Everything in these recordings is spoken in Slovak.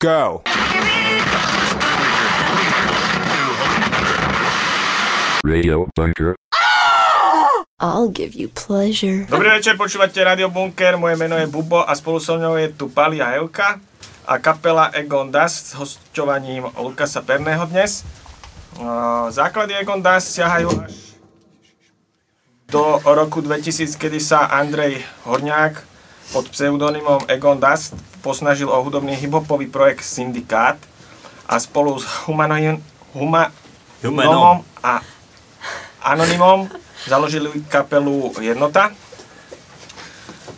Go! Radio Bunker. I'll give you pleasure. Dobrý večer, počúvate Radio Bunker, moje meno je Bubo a spolu so mnou je tu Pali a Evka a kapela Egon Das s hosťovaním Lukasa Perného dnes. Základy Egon Das siahajú až do roku 2000, kedy sa Andrej Horňák pod pseudonymom Egon Das posnažil o hudobný hiphopový projekt Syndikát a spolu s Humanoin, Huma, Humanom. a Anonymom založili kapelu Jednota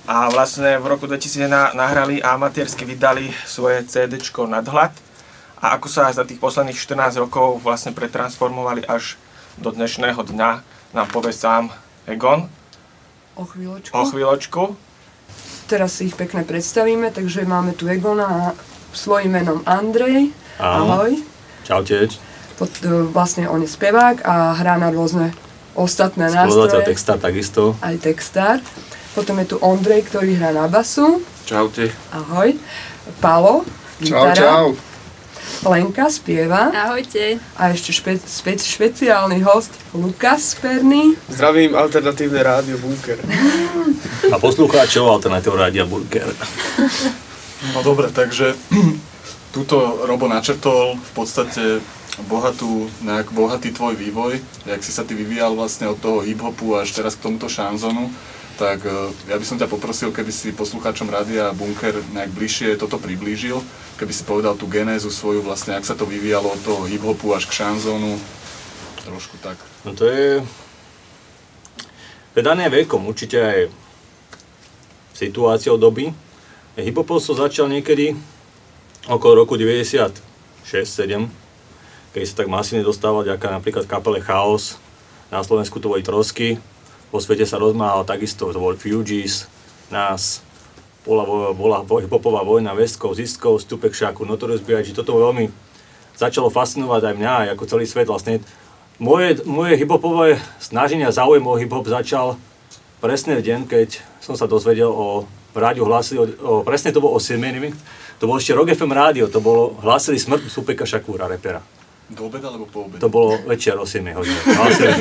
a vlastne v roku 2000 na- nahrali a amatérsky vydali svoje CD Nadhľad a ako sa za tých posledných 14 rokov vlastne pretransformovali až do dnešného dňa, nám povie sám Egon O chvíľočku. o chvíľočku. Teraz si ich pekne predstavíme, takže máme tu Egona svojím menom Andrej. Ahoj. Čaute, Pod, e, vlastne on je spevák a hrá na rôzne ostatné skladateľ, nástroje. textár takisto. Aj textár. Potom je tu Ondrej, ktorý hrá na basu. Čaute. Ahoj. Palo, Čau, gitara. čau. Lenka spieva. Ahojte. A ešte špe, špe, špeciálny host Lukas Perný. Zdravím alternatívne rádio Bunker. A poslucháčov Alternatív Rádia Burger. No dobre, takže túto Robo načrtol v podstate bohatú, nejak bohatý tvoj vývoj, jak si sa ty vyvíjal vlastne od toho hip-hopu až teraz k tomuto šanzonu, tak e, ja by som ťa poprosil, keby si poslucháčom Rádia Bunker nejak bližšie toto priblížil, keby si povedal tú genézu svoju vlastne, ak sa to vyvíjalo od toho hip-hopu až k šanzonu, trošku tak. No to je... Vedané vekom, určite aj situáciou doby. Hiphopov som začal niekedy okolo roku 96-7, keď sa tak masívne dostával ďaká napríklad kapele Chaos. Na Slovensku to boli Trosky, vo svete sa rozmáhal takisto, to boli Fugees, nás, bola, bola hiphopová vojna East Coast, Tupac Shakur, Notorious B.I.G. Toto veľmi začalo fascinovať aj mňa, aj ako celý svet vlastne. Moje, moje hiphopové snaženie a záujem o hiphop začal presne v deň, keď som sa dozvedel o rádiu hlásili, o, o, presne to bolo o 7 neviem, to bolo ešte Rock FM rádio, to bolo, hlásili smrť Tupeka Shakura, repera. Do obeda alebo po obede? To bolo večer o 7 hodine. Hlásili,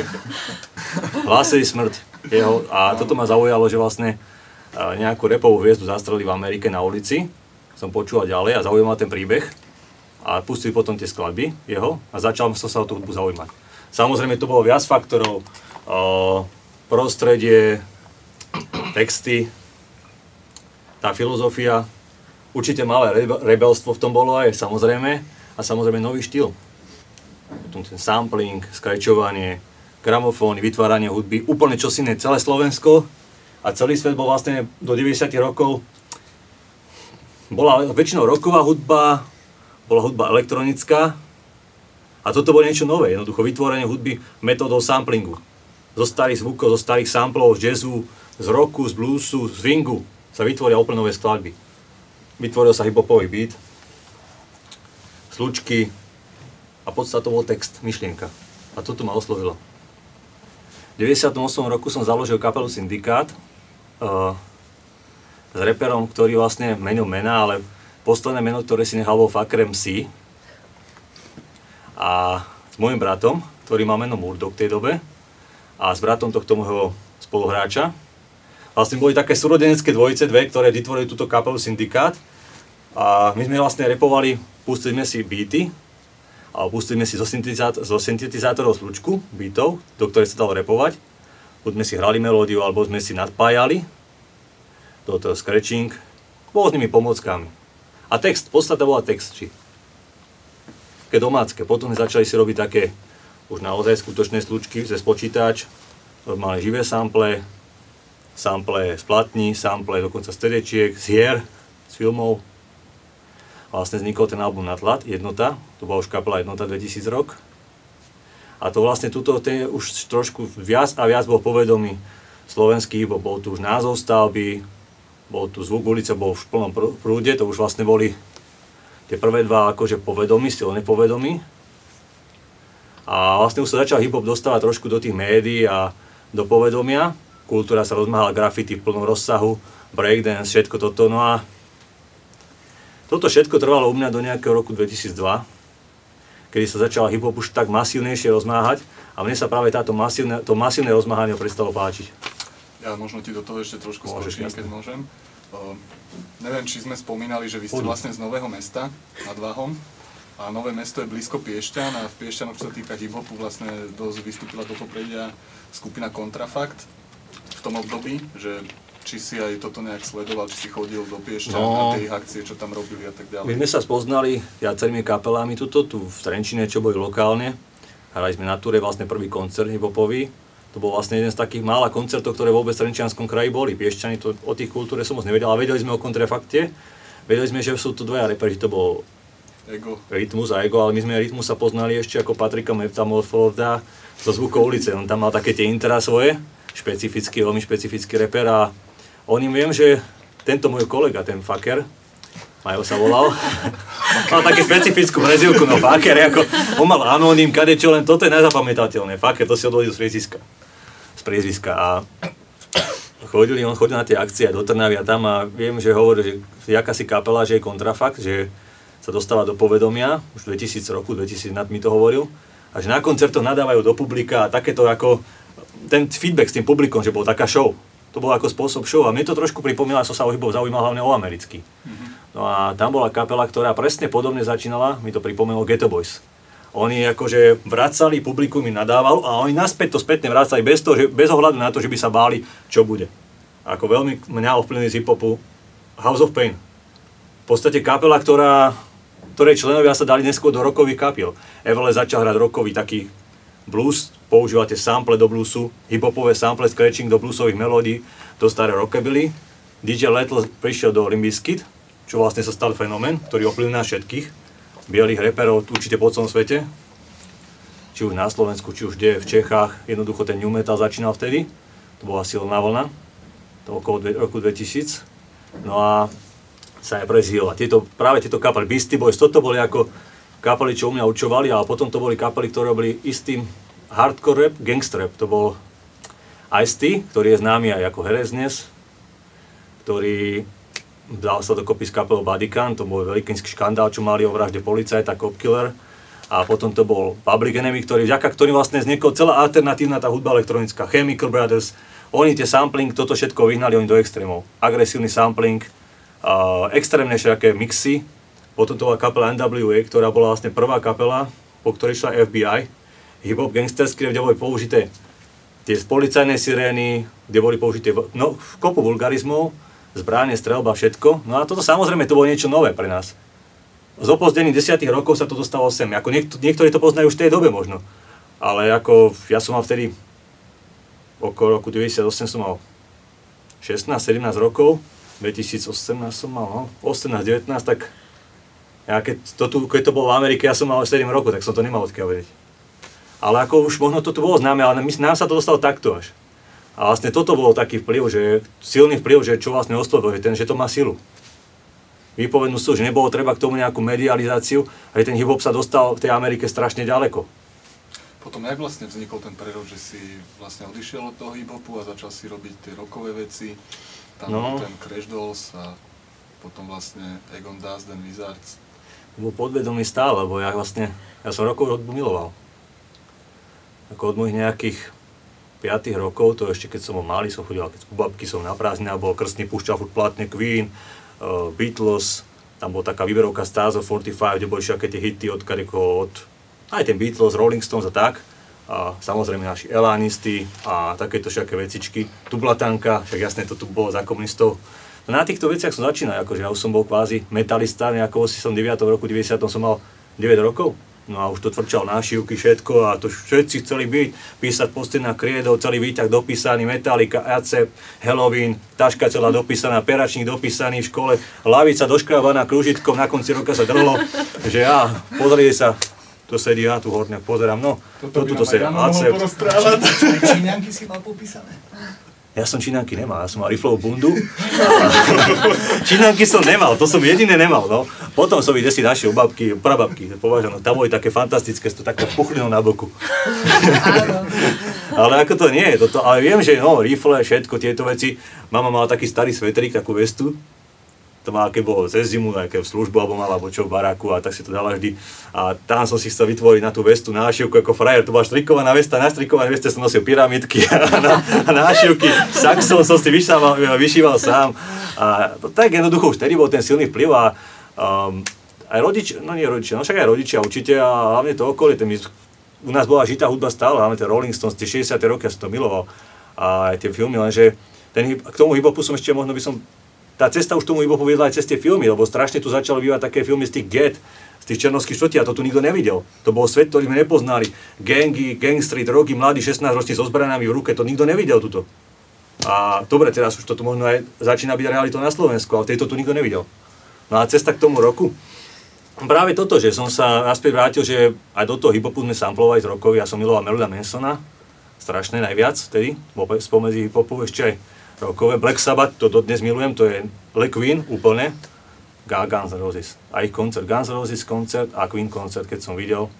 hlásili smrť jeho a toto ma zaujalo, že vlastne a, nejakú repovú hviezdu zastrelili v Amerike na ulici. Som počúval ďalej a zaujímal ten príbeh a pustili potom tie skladby jeho a začal som sa o tú hudbu zaujímať. Samozrejme to bolo viac faktorov, o, prostredie, texty, tá filozofia, určite malé rebe- rebelstvo v tom bolo aj samozrejme a samozrejme nový štýl potom ten sampling, skrečovanie, gramofóny, vytváranie hudby, úplne čosi iné, celé Slovensko a celý svet bol vlastne do 90 rokov bola väčšinou roková hudba, bola hudba elektronická a toto bolo niečo nové, jednoducho vytvorenie hudby metódou samplingu. Zo starých zvukov, zo starých samplov, z jazzu, z rocku, z bluesu, z swingu sa vytvoria úplne nové skladby. Vytvoril sa hiphopový beat, slučky, a podstatou bol text, myšlienka. A toto ma oslovilo. V 98 roku som založil kapelu Syndikát uh, s reperom, ktorý vlastne menil mena, ale posledné meno, ktoré si nechal bol Fakrem C. A s môjim bratom, ktorý má meno Murdo v tej dobe, a s bratom tohto môjho spoluhráča. Vlastne boli také súrodenecké dvojice, dve, ktoré vytvorili túto kapelu Syndikát. A my sme vlastne repovali, pustili sme si beaty, a pustili si zo, syntetizátor, zo syntetizátorov slučku beatov, do ktorej sa dalo repovať. Buď sme si hrali melódiu, alebo sme si nadpájali do toho scratching rôznymi pomockami. A text, podstata bola text, či také domácké. Potom sme začali si robiť také už naozaj skutočné slučky cez počítač, normálne živé sample, sample z platní, sample dokonca z TDčiek, z hier, z filmov, vlastne vznikol ten album Natlat, Jednota, to bola už kapela Jednota 2000 rok. A to vlastne tuto ten už trošku viac a viac bol povedomý slovenský, bo bol tu už názov stavby, bol tu zvuk ulice, bol v plnom pr- prúde, to už vlastne boli tie prvé dva akože povedomí, silne povedomí. A vlastne už sa začal hip-hop dostávať trošku do tých médií a do povedomia. Kultúra sa rozmáhala, graffiti v plnom rozsahu, breakdance, všetko toto. No a toto všetko trvalo u mňa do nejakého roku 2002, kedy sa začal hip-hop už tak masívnejšie rozmáhať a mne sa práve táto masívne, to masívne rozmáhanie prestalo páčiť. Ja možno ti do toho ešte trošku Môžeš, skočím, keď môžem. Uh, neviem, či sme spomínali, že vy ste vlastne z Nového mesta nad Váhom. A Nové mesto je blízko Piešťan a v Piešťanoch, čo sa týka hip-hopu, vlastne dosť vystúpila do popredia skupina Kontrafakt v tom období, že či si aj toto nejak sledoval, či si chodil do Piešťan No. na tie ich akcie, čo tam robili a tak My ďalej. sme sa spoznali viacerými kapelami tuto, tu v Trenčine, čo boli lokálne. Hrali sme na túre vlastne prvý koncert hiphopový. To bol vlastne jeden z takých mála koncertov, ktoré vôbec v Trenčianskom kraji boli. Piešťani to o tých kultúre som moc nevedel, ale vedeli sme o kontrafakte. Vedeli sme, že sú tu dvaja reperi, to bol Ego. Rytmus a Ego, ale my sme Rytmus sa poznali ešte ako Patrika Metamorfóda zo zvukov ulice. On tam mal také tie intra svoje, špecifický, veľmi špecifický reper a on im viem, že tento môj kolega, ten Faker, Majo sa volal, mal také špecifickú prezivku, no Faker, ako, on mal anonym, kadečo, len toto je najzapamätateľné. Faker, to si odvodil z priezviska. Z priezviska a chodili, on chodil na tie akcie do Trnavy a tam a viem, že hovorí, že je akási kapela, že je kontrafakt, že sa dostáva do povedomia, už 2000 roku, 2000 nad mi to hovoril, a že na koncertoch nadávajú do publika a takéto ako ten feedback s tým publikom, že bol taká show. To bol ako spôsob show a mne to trošku pripomínalo, som sa o hip-hop zaujímal hlavne o americký. No a tam bola kapela, ktorá presne podobne začínala, mi to pripomenulo Ghetto Boys. Oni akože vracali, publikum im nadával a oni naspäť to spätne vracali bez, toho, že, bez ohľadu na to, že by sa báli, čo bude. Ako veľmi mňa ovplyvnili z hip-hopu House of Pain. V podstate kapela, ktorá, ktorej členovia sa dali neskôr do rokových kapiel. Evele začal hrať rokový taký blues, používate sample do bluesu, hiphopové sample, scratching do bluesových melódií, do staré rockabilly. DJ Lettle prišiel do Limbiskit, čo vlastne sa stal fenomén, ktorý ovplyvnil nás všetkých, bielých reperov určite po celom svete, či už na Slovensku, či už kde, v Čechách, jednoducho ten new metal začínal vtedy, to bola silná vlna, to okolo dve, roku 2000, no a sa aj prezhýl. A tieto, práve tieto kapely, Beastie Boys, toto boli ako kapely, čo u mňa učovali, ale potom to boli kapely, ktoré boli istým hardcore rap, gangster rap. To bol Ice-T, ktorý je známy aj ako herec dnes, ktorý dal sa dokopy s kapelou Bodycan, to bol veľký škandál, čo mali o vražde policajta, Cop Killer. A potom to bol Public Enemy, ktorý, vďaka ktorým vlastne vznikla celá alternatívna tá hudba elektronická, Chemical Brothers. Oni tie sampling, toto všetko vyhnali oni do extrémov. Agresívny sampling, uh, extrémne všaké mixy. Potom to bola kapela NWA, ktorá bola vlastne prvá kapela, po ktorej šla FBI. Hip-hop gangsterský, kde boli použité tie policajné sirény, kde boli použité no, kopu vulgarizmov, zbráne, strelba, všetko. No a toto samozrejme to bolo niečo nové pre nás. Z opozdených desiatých rokov sa to dostalo sem. Ako niekt- niektorí to poznajú už v tej dobe možno. Ale ako ja som mal vtedy okolo roku 98 som mal 16-17 rokov, 2018 som mal, no, 18-19, tak ja keď to, tu, keď to bolo v Amerike, ja som mal 7 rokov, tak som to nemal odkiaľ vedieť. Ale ako už možno to tu bolo známe, ale nám sa to dostalo takto až. A vlastne toto bolo taký vplyv, že silný vplyv, že čo vlastne oslovilo, že, ten, že to má silu. Výpovednú sú, že nebolo treba k tomu nejakú medializáciu, a že ten hip-hop sa dostal v tej Amerike strašne ďaleko. Potom jak vlastne vznikol ten prerod, že si vlastne odišiel od toho hip-hopu a začal si robiť tie rockové veci, tam No. bol ten Crash Dolls a potom vlastne Egon and Wizards. bol podvedomý stále, lebo ja vlastne, ja som rokov hudbu miloval. Ako od mojich nejakých 5 rokov, to ešte keď som bol malý, som chodil, keď u babky som na prázdnina, bol krstný, púšťal furt platne Queen, uh, Beatles, tam bola taká výberovka of 45, kde boli všetky tie hity od od aj ten Beatles, Rolling Stones a tak. A samozrejme naši elánisti a takéto všetké vecičky. Tublatanka, však jasné, to tu bolo za komunistov. No na týchto veciach som začínal, akože ja už som bol kvázi metalista, nejako si som 9. roku 90. som mal 9 rokov. No a už to tvrčal nášivky, všetko a to všetci chceli byť, písať posty na kriedov, celý výťah dopísaný, Metallica, Acep, Halloween, taška celá dopísaná, peračník dopísaný v škole, lavica doškrávaná kružitkom, na konci roka sa drlo, že ja, pozrite sa, to sedí, ja tu horne pozerám, no, to tu to sedí, Acep, Číňanky si mal popísané. Ja som činánky nemal, ja som mal riflovú bundu. činánky som nemal, to som jediné nemal, no. Potom som ich desi našiel u babky, prababky, považujem, no, tam boli také fantastické, s to takou puchlinou na boku. ale ako to nie je, toto, ale viem, že no, rifle, všetko tieto veci. Mama mala taký starý svetrík, takú vestu, to mal, keď bolo cez zimu, nejaké v službu alebo mal, alebo čo v baráku a tak si to dala vždy. A tam som si chcel vytvoriť na tú vestu nášivku ako frajer, to bola štrikovaná vesta, na štrikovanej veste som nosil pyramidky a, na, nášivky, saxon som si vyšával, vyšíval sám. A to, tak jednoducho už vtedy bol ten silný vplyv a um, aj rodičia, no nie rodičia, no však aj rodičia určite a hlavne to okolie, ten, u nás bola žitá hudba stále, hlavne tie Rolling Stones, tie 60. roky, ja som to miloval a aj tie filmy, lenže ten, hip- k tomu hiphopu som ešte možno by som tá cesta už tomu hiphopu viedla aj cez tie filmy, lebo strašne tu začalo bývať také filmy z tých get, z tých černovských štvrtí a to tu nikto nevidel. To bol svet, ktorý sme nepoznali. Gangy, gangstri, drogy, mladí 16 roční so zbranami v ruke, to nikto nevidel tuto. A dobre, teraz už toto možno aj začína byť realitou na Slovensku, ale tejto tu nikto nevidel. No a cesta k tomu roku, práve toto, že som sa naspäť vrátil, že aj do toho hiphopu sme samplovali z rokov, ja som miloval Meloda Mansona, strašne najviac vtedy, spomedzi hiphopu ešte aj rokové. Black Sabbath, to dodnes milujem, to je Le Queen úplne, Guns Roses. A ich koncert, Guns Roses koncert a Queen koncert, keď som videl,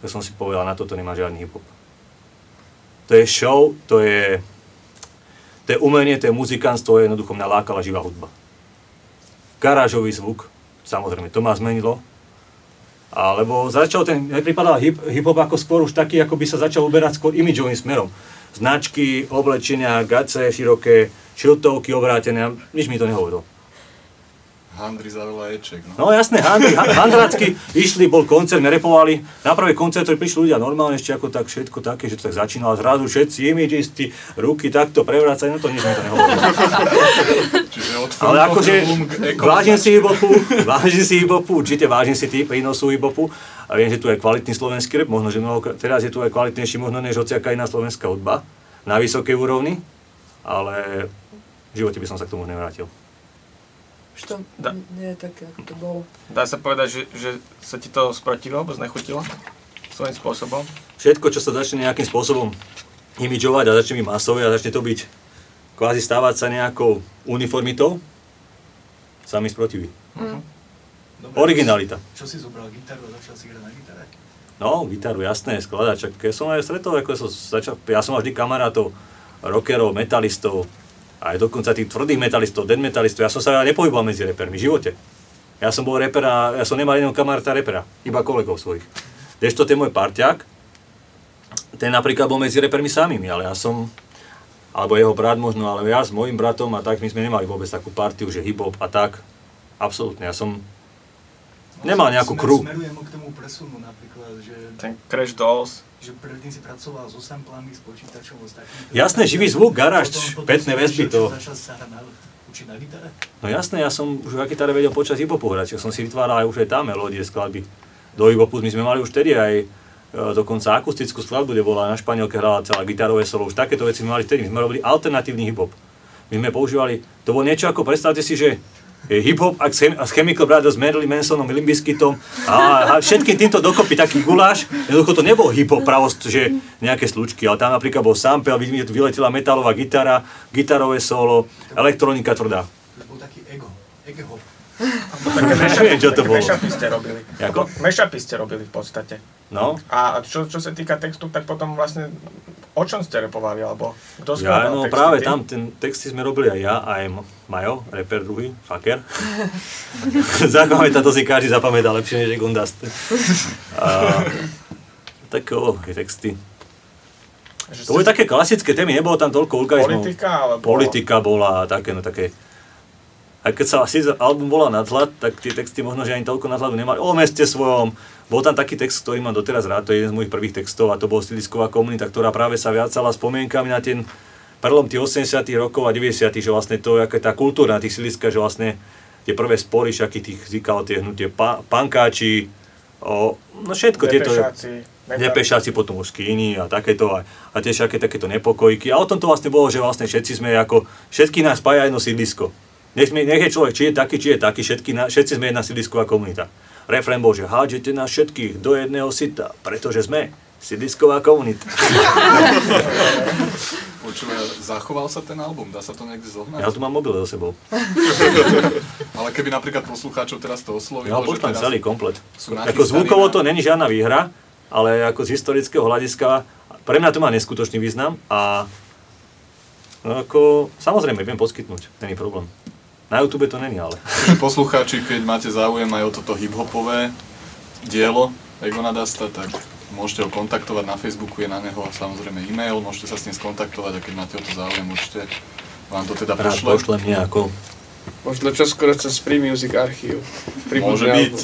tak som si povedal, na toto nemá žiadny hip-hop. To je show, to je, to je umenie, to je muzikánstvo, je jednoducho mňa lákala živá hudba. Garážový zvuk, samozrejme, to ma zmenilo. Alebo začal ten, pripadal hip, hip-hop ako skôr už taký, ako by sa začal uberať skôr imidžovým smerom. Značky, oblečenia, gace široké, šiltovky obrátené, a nič mi to nehovorilo. Handry za veľa eček, no. No jasné, handry, ha- handrácky, išli, bol koncert, nerepovali. Na prvý koncert prišli ľudia normálne ešte ako tak všetko také, že to tak začínalo zrazu všetci imidžisti, ruky takto prevracať, no to nič mi to nehovorilo. Čiže od Ale akože vážim si hibopu, vážim si hibopu, určite vážim si tým prínosu hibopu a viem, že tu je kvalitný slovenský rap, možno, že mnoho, teraz je tu aj kvalitnejší možno než hociaká iná slovenská hudba na vysokej úrovni, ale v živote by som sa k tomu nevrátil. Už to Da. nie je také, ako to bolo. Dá sa povedať, že, že sa ti to sprotilo, alebo znechutilo? Svojím spôsobom? Všetko, čo sa začne nejakým spôsobom imidžovať a začne byť masové a začne to byť kvázi stávať sa nejakou uniformitou, sa mi sprotiví. Dobre, Originalita. Čo si zobral gitaru a začal si hrať na gitare? No, gitaru, jasné, skladač. Keď som aj stretol, ako som začal, ja som mal vždy kamarátov, rockerov, metalistov, aj dokonca tých tvrdých metalistov, dead metalistov. Ja som sa nepohyboval medzi repermi v živote. Ja som bol reper a ja som nemal jedného kamaráta repera, iba kolegov svojich. Kdežto ten môj parťák, ten napríklad bol medzi repermi samými, ale ja som, alebo jeho brat možno, ale ja s mojim bratom a tak, my sme nemali vôbec takú partiu, že hip-hop a tak. Absolútne, ja som nemal nejakú crew. Smerujem k tomu presunu napríklad, že, Ten Crash Dolls. Že predtým si pracoval so samplami, s počítačom, s takým... Jasné, živý zvuk, garáž, pätné väzby, to- Začal sa na, učiť na gitare? No jasné, ja som už na gitare vedel počas hip-hopu hrať, som si vytváral aj už aj tam melódie, skladby. Do hip-hopu my sme mali už vtedy aj e, dokonca akustickú skladbu, kde bola na španielke hrala celá gitarové solo, už takéto veci sme mali vtedy, my sme robili alternatívny hip-hop. My sme používali, to bolo niečo ako, predstavte si, že hip-hop a s Chemical Brothers, Marilyn Mansonom, Limbiskitom a, a všetkým týmto dokopy taký guláš. Jednoducho to nebol hip-hop pravost, že nejaké slučky, ale tam napríklad bol sample, vy- vyletela metalová gitara, gitarové solo, elektronika tvrdá. To bol taký ego, ego hop. Také Neviem, čo to také bolo. Mešapy ste robili. Jako? Mešapy ste robili v podstate. No, A čo, čo sa týka textu, tak potom vlastne o čom ste repovali, alebo kto ja, skladal no texty? práve Ty? tam, ten texty sme robili aj ja, aj Majo, reper druhý, fucker. Zapamätá, to si každý zapamätá lepšie než Gundast. A, tak o, tie texty. Že To boli ste- také klasické témy, nebolo tam toľko vulgarizmov. Politika, alebo... Politika bola také, no také... Aj keď sa síce album volá Nadhľad, tak tie texty možno, že ani toľko nadhľadu nemali. O meste svojom. Bol tam taký text, ktorý mám doteraz rád, to je jeden z mojich prvých textov a to bol stylisková komunita, ktorá práve sa viacala spomienkami na ten prelom tých 80 rokov a 90 že vlastne to, aká je tá kultúra na tých sídliskách, že vlastne tie prvé spory, všaky tých vznikalo tie hnutie pa, pankáči, o, no všetko tieto... Depešáci, metal- Depešáci, potom už skíny a takéto a, a tiež aké takéto nepokojky. A o tom to vlastne bolo, že vlastne všetci sme ako, všetky nás spája jedno sídlisko. Nech, nech je človek, či je taký, či je taký, všetky, na, všetci sme jedna sídlisková komunita. Refrén bol, že hádžete nás všetkých do jedného sita, pretože sme sídlisková komunita. Počúvaj, zachoval sa ten album, dá sa to niekde zohnať? Ja tu mám mobil so sebou. Ale keby napríklad poslucháčov teraz to oslovilo, Ja že teraz celý komplet. Ako zvukovo to není žiadna výhra, ale ako z historického hľadiska, pre mňa to má neskutočný význam a no ako, samozrejme, viem poskytnúť, není problém. Na YouTube to není, ale. Poslucháči, keď máte záujem aj o toto hip-hopové dielo Egona Dasta, tak môžete ho kontaktovať na Facebooku, je na neho samozrejme e-mail, môžete sa s ním skontaktovať a keď máte o to záujem, určite vám to teda Rád pošle. pošlem nejako. Možno čoskoro cez Free Music archív. Môže byť.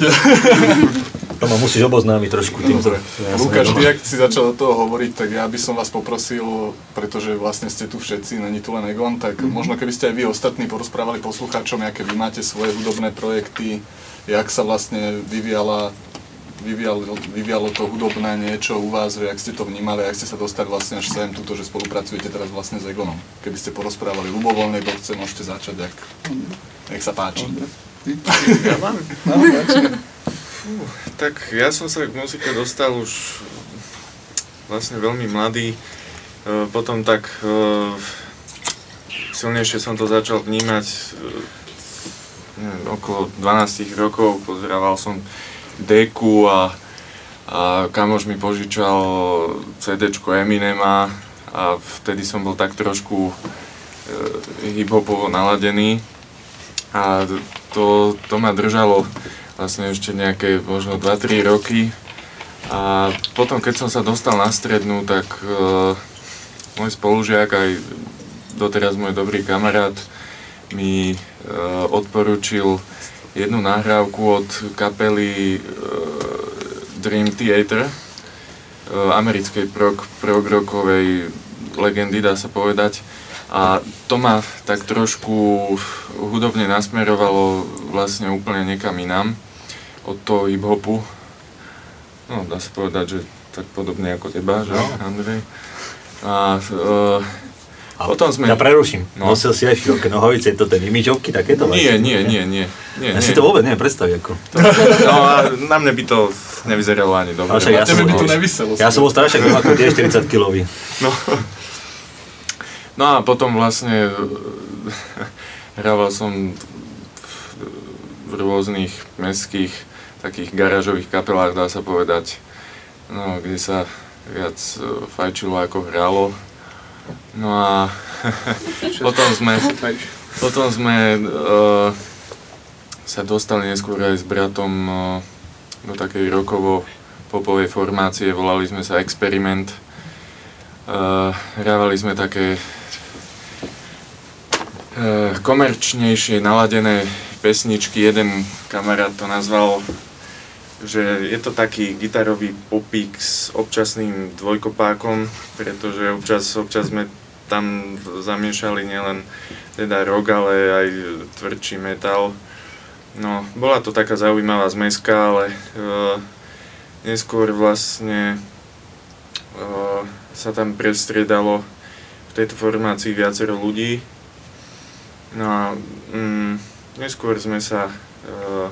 To ma musíš oboznámiť trošku týmto. Dobre. Ja Lukáš, ty, ak si začal do toho hovoriť, tak ja by som vás poprosil, pretože vlastne ste tu všetci, není tu len Egon, tak možno keby ste aj vy ostatní porozprávali poslucháčom, aké vy máte svoje hudobné projekty, jak sa vlastne vyvíjala vyvíjalo, vyvíjalo to hudobné niečo u vás, že jak ste to vnímali, jak ste sa dostali vlastne až sem, túto, že spolupracujete teraz vlastne s Egonom. Keby ste porozprávali ľubovoľnej dobce, môžete začať, jak, jak sa páči. Ja mám? Tak ja som sa k muzike dostal už vlastne veľmi mladý. E, Potom tak e, silnejšie som to začal vnímať neviem, okolo 12 rokov. Pozerával som Deku a, a kamoš mi požičal CD Eminema a vtedy som bol tak trošku e, hip-hopovo naladený a to, to ma držalo vlastne ešte nejaké možno 2-3 roky. A potom, keď som sa dostal na strednú, tak uh, môj spolužiak, aj doteraz môj dobrý kamarát, mi uh, odporúčil jednu nahrávku od kapely uh, Dream Theater, uh, americkej prog, legendy, dá sa povedať. A to ma tak trošku hudobne nasmerovalo vlastne úplne niekam inám od toho hip-hopu. No, dá sa povedať, že tak podobne ako teba, že, Andrej. A uh, A potom sme... Ja preruším. No. Nosil si aj široké nohavice, je to ten imidžovky, takéto? Nie, vlastne? nie, nie, nie. nie, Ja nie. si to vôbec neviem predstaviť ako. No a na mne by to nevyzeralo ani dobre. Však ja Na tebe som- by to nevyselo. Ja som bol starší ako tie 40 kilový. No. no a potom vlastne hrával som v, v rôznych mestských takých garážových kapelách, dá sa povedať, no, kde sa viac e, fajčilo ako hralo. No a potom sme, potom sme uh, sa dostali neskôr aj s bratom uh, do takej rokovo popovej formácie, volali sme sa Experiment. Uh, hrávali sme také uh, komerčnejšie naladené pesničky. Jeden kamarát to nazval, že je to taký gitarový popík s občasným dvojkopákom, pretože občas, občas sme tam zamiešali nielen teda rock, ale aj tvrdší metal. No, bola to taká zaujímavá zmeska, ale uh, neskôr vlastne uh, sa tam prestriedalo v tejto formácii viacero ľudí. No a mm, neskôr sme sa uh,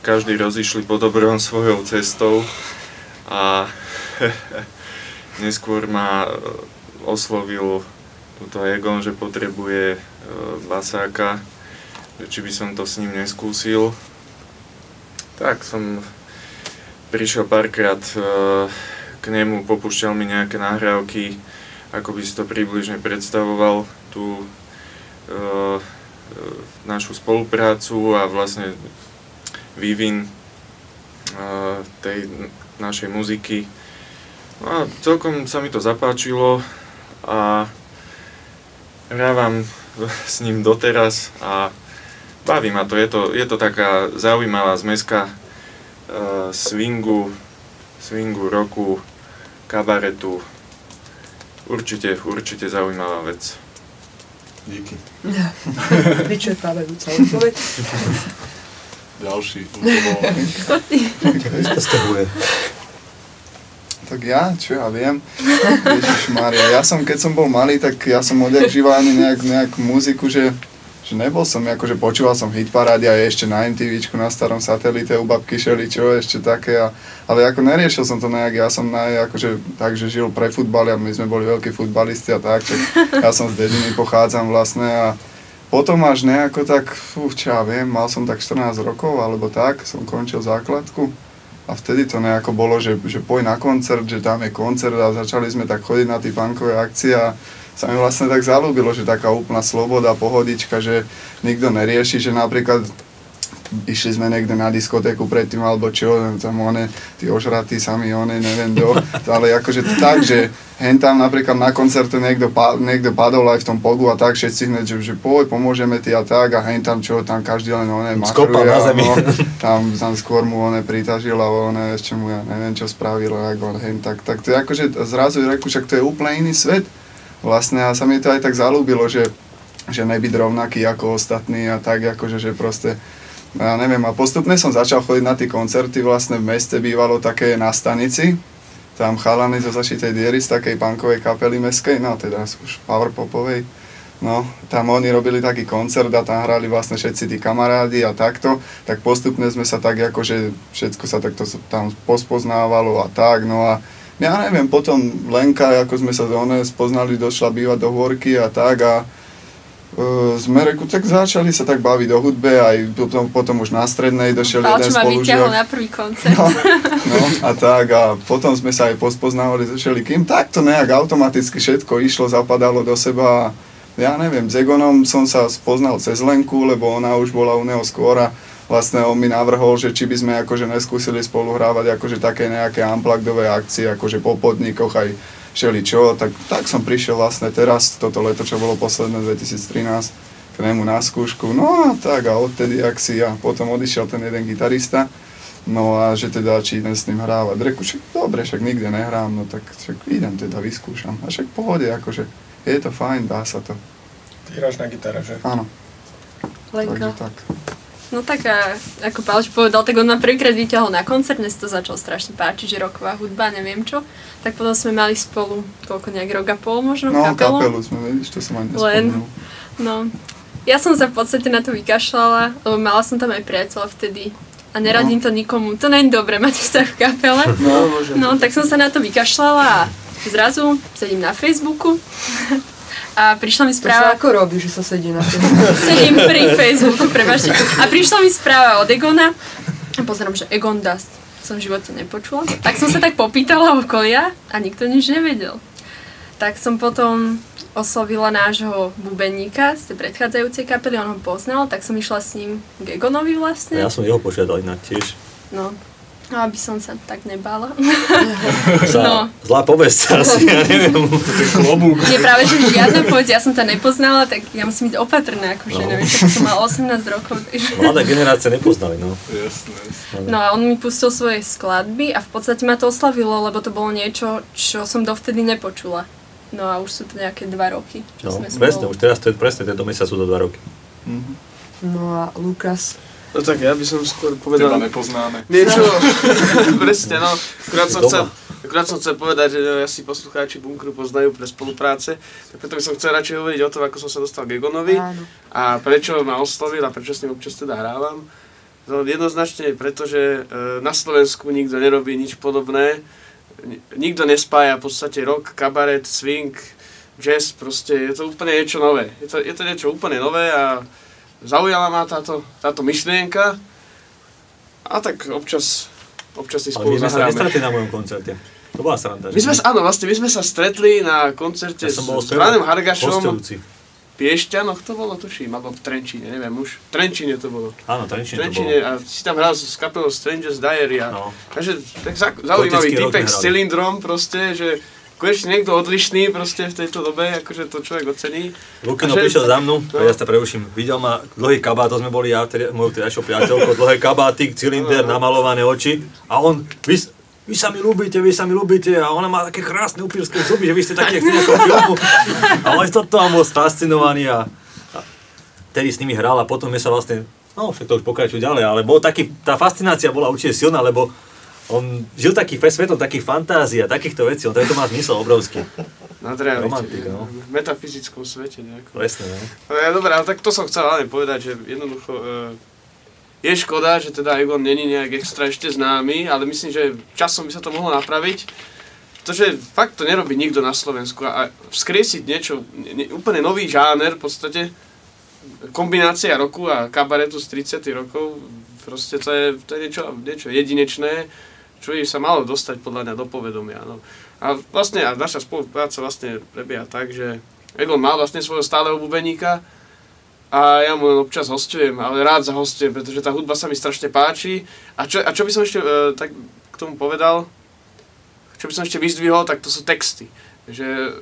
každý rozišli po dobrom svojou cestou a neskôr ma uh, oslovil túto Egon, že potrebuje uh, basáka, či by som to s ním neskúsil. Tak som prišiel párkrát uh, k nemu, popúšťal mi nejaké nahrávky, ako by si to približne predstavoval, tú uh, našu spoluprácu a vlastne vývin uh, tej našej muziky. No a celkom sa mi to zapáčilo a hrávam s ním doteraz a baví ma to. Je to, je to taká zaujímavá zmeska uh, swingu, swingu, roku, kabaretu. Určite, určite zaujímavá vec. Díky. Vyčerpávajúca odpoveď. Ďalší. to stahuje. Tak ja, čo ja viem. Ježišmária, ja som, keď som bol malý, tak ja som odjak živa ani nejak, nejak muziku, že, že nebol som, akože počúval som hitparády a ešte na MTVčku, na starom satelite u babky šeli, čo ešte také, a, ale ako neriešil som to nejak, ja som naj, akože tak, že žil pre futbal a my sme boli veľkí futbalisti a tak, čak, ja som z dediny pochádzam vlastne a potom až nejako tak, fú, čo ja viem, mal som tak 14 rokov alebo tak, som končil základku. A vtedy to nejako bolo, že, že poj na koncert, že tam je koncert a začali sme tak chodiť na tie punkové akcie a sa mi vlastne tak zalúbilo, že taká úplná sloboda, pohodička, že nikto nerieši, že napríklad išli sme niekde na diskotéku predtým, alebo čo, tam one, tí ožratí sami, one, neviem do, ale akože to tak, že hen tam napríklad na koncerte niekto, pa, niekto padol aj v tom pogu a tak, všetci hneď, že, že poď, pomôžeme ti a tak a hen tam čo, tam každý len one machruje, na zemi. no, tam, tam skôr mu one pritažil a one ešte mu ja neviem čo spravil, ako hen, tak, tak to je akože zrazu reku, však to je úplne iný svet, vlastne a sa mi to aj tak zalúbilo, že že nebyť rovnaký ako ostatní a tak akože, že proste ja neviem, a postupne som začal chodiť na tie koncerty, vlastne v meste bývalo také na stanici, tam chalany zo zašitej diery z takej punkovej kapely meskej, no teda už powerpopovej, no tam oni robili taký koncert a tam hrali vlastne všetci tí kamarádi a takto, tak postupne sme sa tak akože všetko sa takto tam pospoznávalo a tak, no a ja neviem, potom Lenka, ako sme sa one spoznali, došla bývať do Horky a tak a Uh, sme reku, tak začali sa tak baviť o hudbe, aj potom, potom už na strednej došiel jeden Palčo ma spolužiak. na prvý koncert. No, no a tak a potom sme sa aj pospoznávali so všelikým. Tak to nejak automaticky všetko išlo, zapadalo do seba. Ja neviem, s Egonom som sa spoznal cez Lenku, lebo ona už bola u neho skôr a vlastne on mi navrhol, že či by sme akože neskúsili spolu hrávať akože také nejaké unpluggedové akcie, akože po podnikoch aj všeli čo, tak, tak som prišiel vlastne teraz, toto leto, čo bolo posledné 2013, k nemu na skúšku, no a tak a odtedy, ak si a potom odišiel ten jeden gitarista, no a že teda či idem s ním hrávať, reku, však dobre, však nikde nehrám, no tak však idem teda, vyskúšam, a však v pohode, akože je to fajn, dá sa to, Ty hráš na gitare, že? áno, Lenka. takže tak. No tak a, ako Palč povedal, tak on ma prvýkrát vyťahol na koncert, mne sa to začalo strašne páčiť, že roková hudba, neviem čo. Tak potom sme mali spolu, koľko nejak rok a pol možno, No, kapelu. kapelu sme, vidíš, to som ani Len. No, ja som sa v podstate na to vykašľala, lebo mala som tam aj priateľa vtedy. A neradím to nikomu, to není dobre mať vzťah v kapele. No. No, tak som sa na to vykašľala a zrazu sedím na Facebooku a prišla mi To sa správa, ako robí, že sa sedí na tom. sedím pri Facebooku, prepáčte. A prišla mi správa od Egona a pozerám, že Egon Dust som v živote nepočula. Tak som sa tak popýtala okolia a nikto nič nevedel. Tak som potom oslovila nášho bubeníka z tej predchádzajúcej kapely, on ho poznal, tak som išla s ním k Egonovi vlastne. Ja som jeho požiadal inak tiež. No, no aby som sa tak nebála. Za, No. Zlá povesť asi, ja neviem. Nie, práve, že žiadna povedz, ja som ťa nepoznala, tak ja musím byť opatrná, akože No. neviem, som mala 18 rokov. takže- Mladé generácie nepoznali, no. Jasné, jasné. No a on mi pustil svoje skladby a v podstate ma to oslavilo, lebo to bolo niečo, čo som dovtedy nepočula. No a už sú to nejaké dva roky, čo no sme presne, spolu. už teraz, to je presne, tento mesiac sú to dva roky. Mhm. No a Lukas, No tak ja by som skôr Teba povedal nepoznáme. niečo, presne no, akurát som, chcel, akurát som chcel povedať, že asi poslucháči Bunkru poznajú pre spolupráce, tak preto by som chcel radšej hovoriť o tom, ako som sa dostal k Egonovi a prečo ma oslovil a prečo s ním občas teda hrávam. No, jednoznačne preto, že e, na Slovensku nikto nerobí nič podobné, Ni- nikto nespája v podstate rock, kabaret, swing, jazz, proste je to úplne niečo nové. Je to, je to niečo úplne nové a zaujala ma táto, táto myšlienka a tak občas, občas si Ale spolu my sme sa nestretli na mojom koncerte. To bola sranda. My sme, sa- áno, vlastne my sme sa stretli na koncerte ja s, s Branom Hargašom hostujúci. Piešťanoch, to bolo tuším, alebo v Trenčíne, neviem už. V Trenčíne to bolo. Áno, V Trenčíne to Trenčíne bolo. a si tam hral s kapelou Strangers Diary a No. Takže tak za, zaujímavý typek s cylindrom proste, že konečne niekto odlišný proste v tejto dobe, akože to človek ocení. Lukino že- prišiel za mnou, No. no. ja sa preuším, videl ma dlhý kabát, to sme boli ja, tedy, môj terajšou priateľkou, dlhé kabáty, cylinder, No. namalované oči a on, vy, s- vy sa mi ľúbite, vy sa mi ľúbite a ona má také krásne upírske zuby, že vy ste takí, jak nejakého filmu. A on to tam bol fascinovaný a, a tedy s nimi hral a potom sme sa vlastne, no však to už pokračuje ďalej, ale bol taký, tá fascinácia bola určite silná, lebo on žil taký svetom takých fantázií a takýchto vecí, on to má zmysel obrovský. Nadrealite. Romantik, no. V metafyzickom svete nejako. Presne, no. No, ja, dobré, ale tak to som chcel hlavne povedať, že jednoducho e, je škoda, že teda Egon není nejak extra ešte známy, ale myslím, že časom by sa to mohlo napraviť. Pretože fakt to nerobí nikto na Slovensku a a vzkriesiť niečo, ne, úplne nový žáner v podstate, kombinácia roku a kabaretu z 30 rokov, proste to je, to je niečo, niečo jedinečné čo by sa malo dostať podľa mňa do povedomia. No. A vlastne a naša spolupráca vlastne prebieha tak, že Egon má vlastne svojho stáleho bubeníka a ja mu občas hostujem, ale rád zahostujem, pretože tá hudba sa mi strašne páči. A čo, a čo by som ešte e, tak k tomu povedal, čo by som ešte vyzdvihol, tak to sú texty. Že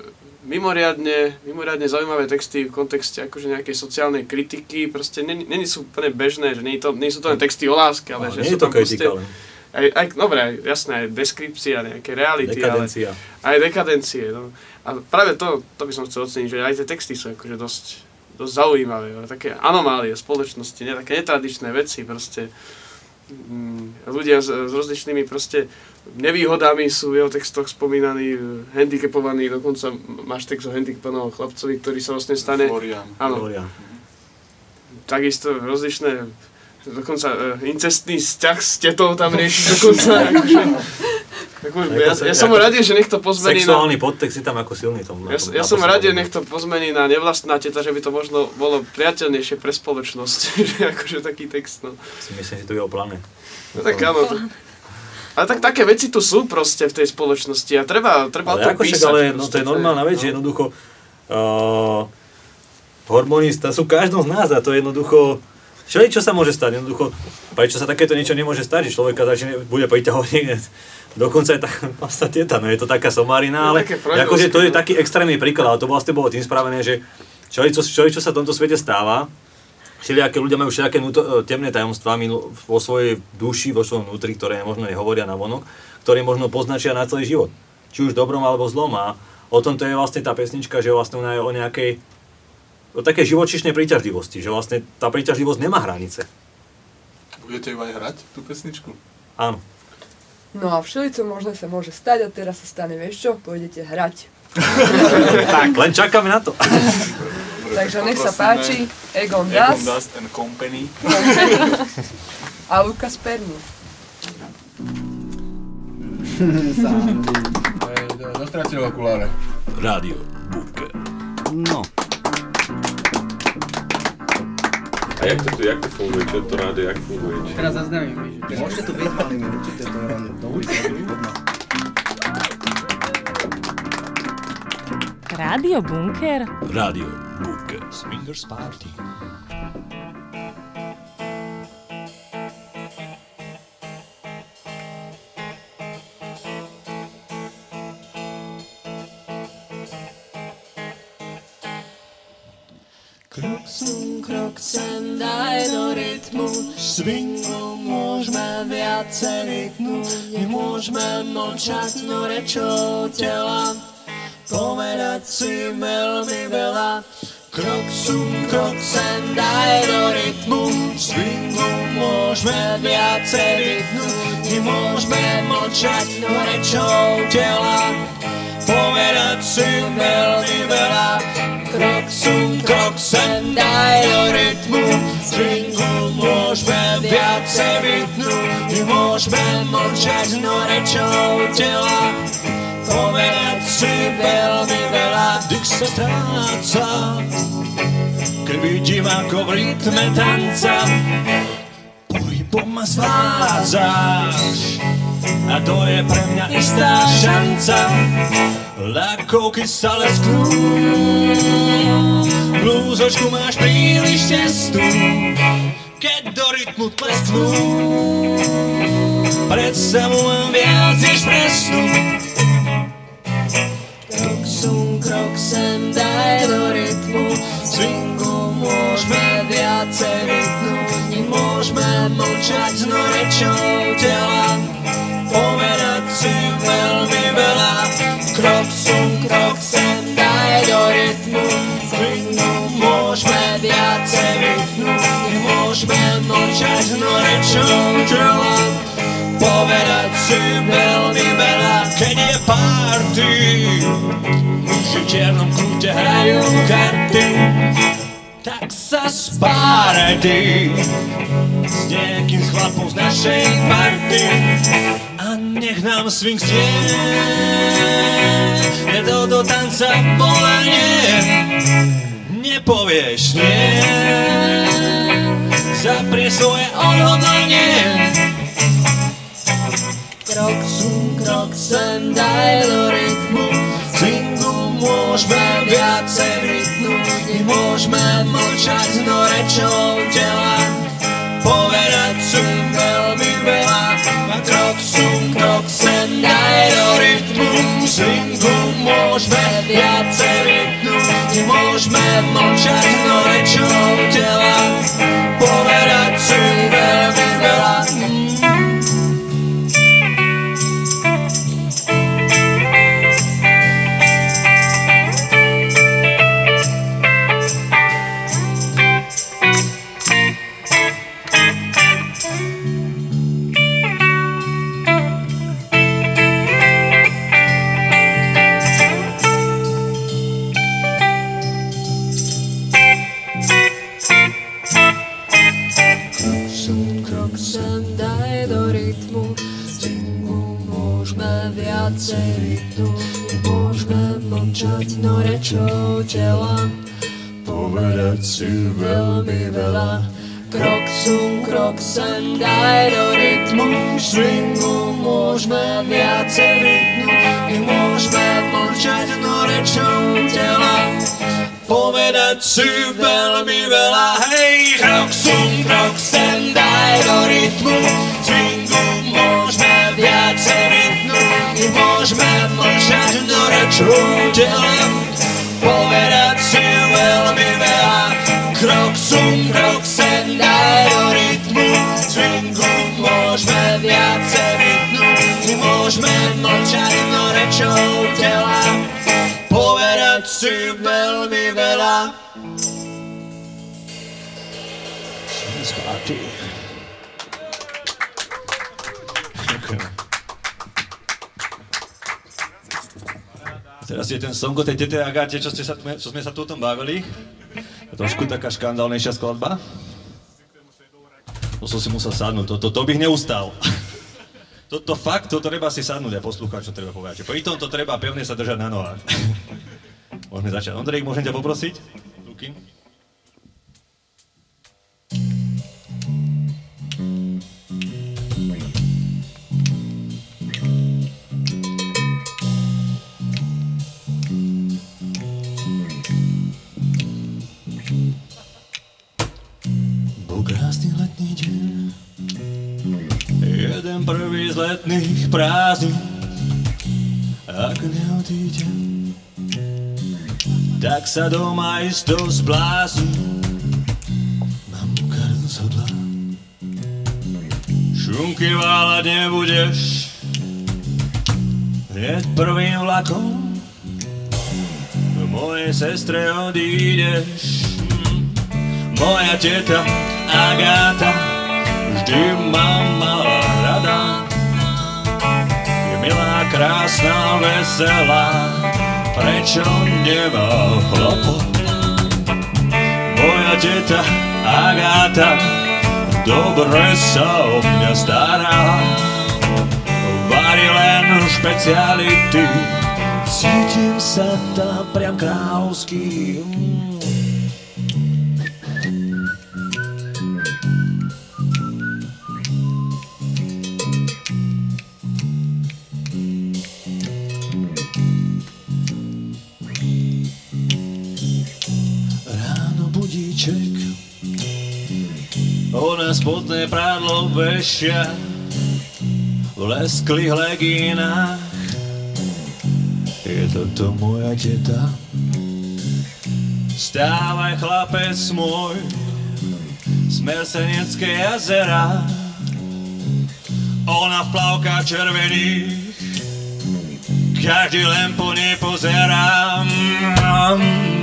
mimoriadne, mimoriadne zaujímavé texty v kontexte akože nejakej sociálnej kritiky, proste není, sú úplne bežné, že nie, to, nie sú to len texty o láske, ale No, že sú to tam proste, kritika len. Aj, aj, dobre, aj, jasné, aj deskripcia, nejaké reality, Dekadencia. ale aj dekadencie. No. A práve to, to by som chcel oceniť, že aj tie texty sú akože dosť, dosť zaujímavé, ale také anomálie spoločnosti, ne, také netradičné veci, proste mm, ľudia s, s rozličnými proste nevýhodami sú v jeho textoch spomínaní, eh, handicapovaní, dokonca máš text o handicapovanom chlapcovi, ktorý sa vlastne stane... Florian. Áno, Florian. takisto rozličné, dokonca uh, incestný vzťah s tetou tam rieši dokonca. akože, akože, ja, ja som radie, že nech to pozmení na... Sexuálny podtext je tam ako silný tom. na Ja, tom- ja na som poslednom. radie, nech to pozmení na nevlastná teta, že by to možno bolo priateľnejšie pre spoločnosť, že akože taký text, no. Si myslím, že to je o pláne. no tak áno. To... Ale tak také veci tu sú proste v tej spoločnosti a treba, treba Ale tom ako však, písať. ale no, to je normálna vec, no. že jednoducho uh, hormonista sú každom z nás a to je jednoducho čo, čo sa môže stať? Jednoducho, prečo sa takéto niečo nemôže stať, že človeka začne, bude priťahovať niekde dokonca je tak vlastne teta, no je to taká somarina, ale akože to je taký extrémny príklad, ale to vlastne bolo tým spravené, že čo, čo, čo, čo sa v tomto svete stáva, všelijaké ľudia majú všelijaké nuto, temné tajomstvá vo svojej duši, vo svojom vnútri, ktoré možno nehovoria na vonok, ktoré možno poznačia na celý život. Či už dobrom alebo zlom. A o tom to je vlastne tá pesnička, že vlastne ona je o nejakej o takej živočišnej príťažlivosti, že vlastne tá príťažlivosť nemá hranice. Budete ju aj hrať, tú pesničku? Áno. No a všelico možné sa môže stať a teraz sa stane, vieš čo, pôjdete hrať. tak, len čakáme na to. Takže nech sa páči, Egon Egon Das Dust and Company. a Lukas Pernu. Dostratil okuláre. Rádio Bunker. No. Jak to, tu, jak to funguje? Čo to rádio, jak funguje? Či... Teraz zaznamím, že môžete to byť, ale my určite to ulice. Rádio Bunker? Rádio Bunker. Swingers Party. Krok sem, daj do rytmu. Swingu môžeme viacej rytnúť Nemôžeme mlčať, no rečou tela. Povedať si veľmi veľa. Krok sum, krok sem, daj do rytmu. Swingu môžeme viacej rytnúť Nemôžeme mlčať, no rečou tela. Povedať si veľmi veľa Krok sum, krok sem, daj do rytmu. Swingu môžeme viacej rytnúť Nemôžeme mlčať, no rečou tela. Povedať si veľmi veľa Dých sa stráca. Keď vidím ako v rytme tanca. Pohybom ma zvádzaš A to je pre mňa istá šanca. Ľakovky sa lesknú Blúzočku máš príliš testú Keď do rytmu tlesknú Predstavu mám viac než presnú Krok sum, krok sem, daj do rytmu. Swingu môžeme viacej rytnúť Nemôžeme mlčať s no rečou tela Povedať si veľmi veľa. Krok sum, krok sem, daj do rytmu. Swingu môžeme viacej rytnúť Nemôžeme mlčať no rečou tela Povedať si veľmi veľa Keď je party. Muži v čiernom kúte hrajú karty Tak sa spáraj ty S nejakým chlapom z našej party. A nech nám swing Je to do tanca volanie. Nepovieš nie Zaprie svoje odhodlanie. Krok sum, krok sem, daj do rytmu. Swingu môžeme viacej Nemôžeme mlčať, no rečou tela. Povedať si veľmi veľa Krok sum, krok sem, daj do rytmu. Swingu môžeme viacej rytnúť Nemôžeme mlčať, no rečou Teraz je ten song o tej tete Agáte, čo, ste sa, čo sme sa tu o tom bavili. Je trošku taká škandálnejšia skladba. To som si musel sadnúť, to, to, to bych neustal. Toto fakt, toto treba si sadnúť a poslúchať, čo treba povedať. Pri tom to treba pevne sa držať na nohách. Môžeme začať. Ondrej, môžem ťa poprosiť? Ruky. Letných prázdnin. Ak neodídem Tak sa doma isto zbláznim Mám kartu zhodla Šunky váľať nebudeš. Hneď prvým vlakom Mojej sestre odídeš. Moja teta Agáta vždy ma mala rada. Milá, krásna, veselá, prečo nemá chlapa? Moja teta Agáta dobre sa o mňa stará. Varí len špeciality, cítim sa tam priam kráľovský. Ona spodné prádlo vešia V lesklých legínach. Je toto moja teta? Stávaj chlapec môj Smer Senecké jazera. Ona v plavkách červených každý len po nej pozerá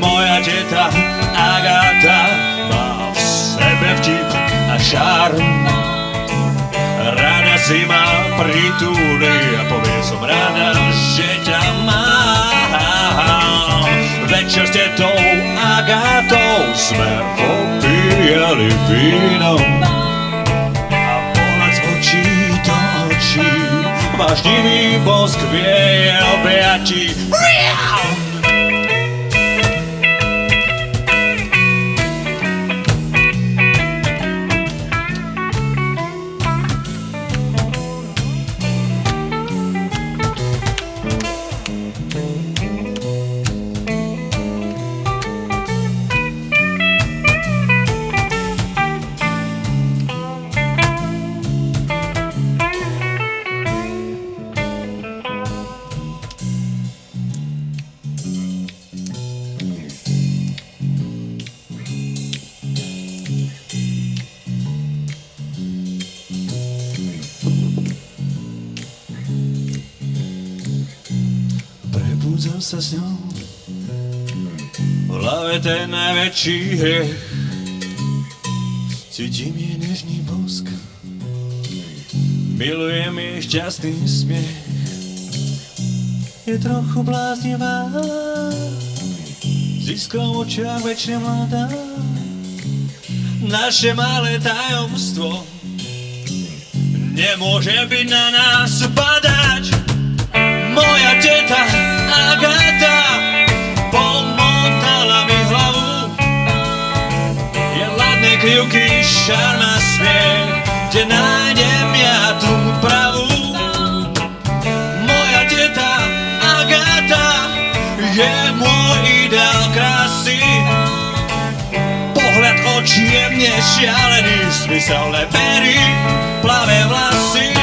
Moja teta Agáta Má v sebe vtip a Rada si ma pritúli A povie som rada, že ťa mám Večer s tetou Agátou Sme popíjali víno. A z očí do očí Váš divý bosk vieje objatí zobúdzam hriech. Cítim jej nežný bosk. Milujem jej šťastný smiech. Je trochu bláznivá. Z iskrou v očiach večne mladá. Naše malé tajomstvo nemôže byť na nás padať. Moja teta Agata Ladné krivky, šarm a smiech, kde nájdem ja tú pravú. Moja teta Agata je môj ideál krásy. Pohľad očí je mne šialený, smyselné pery, plavé vlasy.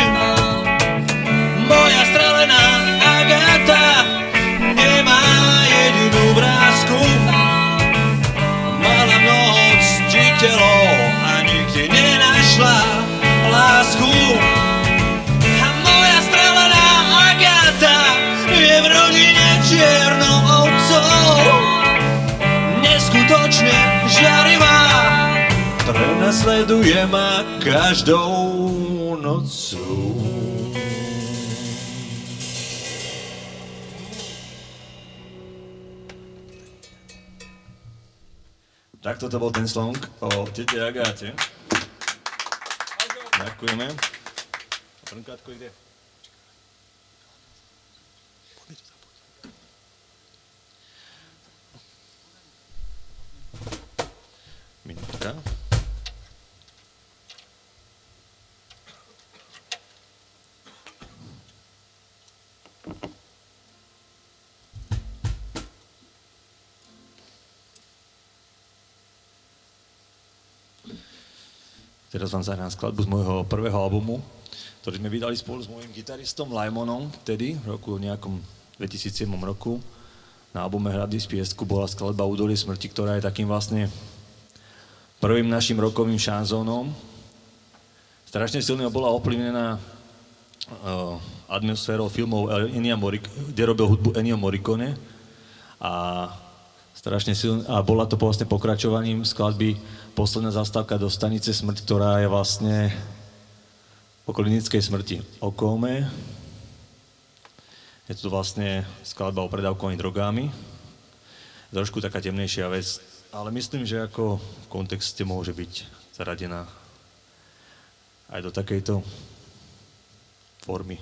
Neskutočne žiarivá, prenasleduje ma každou nocou. Tak toto bol ten song o tete Agáte. Ďakujeme. Trnkátko ide. Teraz vám zahrám skladbu z môjho prvého albumu, ktorý sme vydali spolu s môjim gitaristom Lajmonom, vtedy, v roku nejakom 2007 roku. Na albume Hrady z piesku bola skladba Údolie smrti, ktorá je takým vlastne prvým našim rokovým šanzónom. Strašne silne bola ovplyvnená uh, atmosférou filmov Ennio Morric- kde robil hudbu Ennio Morricone a strašne silná a bola to vlastne pokračovaním skladby Posledná zastávka do stanice smrť, ktorá je vlastne o klinickej smrti okome. Je to vlastne skladba o predávkovaní drogami. Trošku taká temnejšia vec, ale myslím, že ako v kontexte môže byť zaradená aj do takejto formy.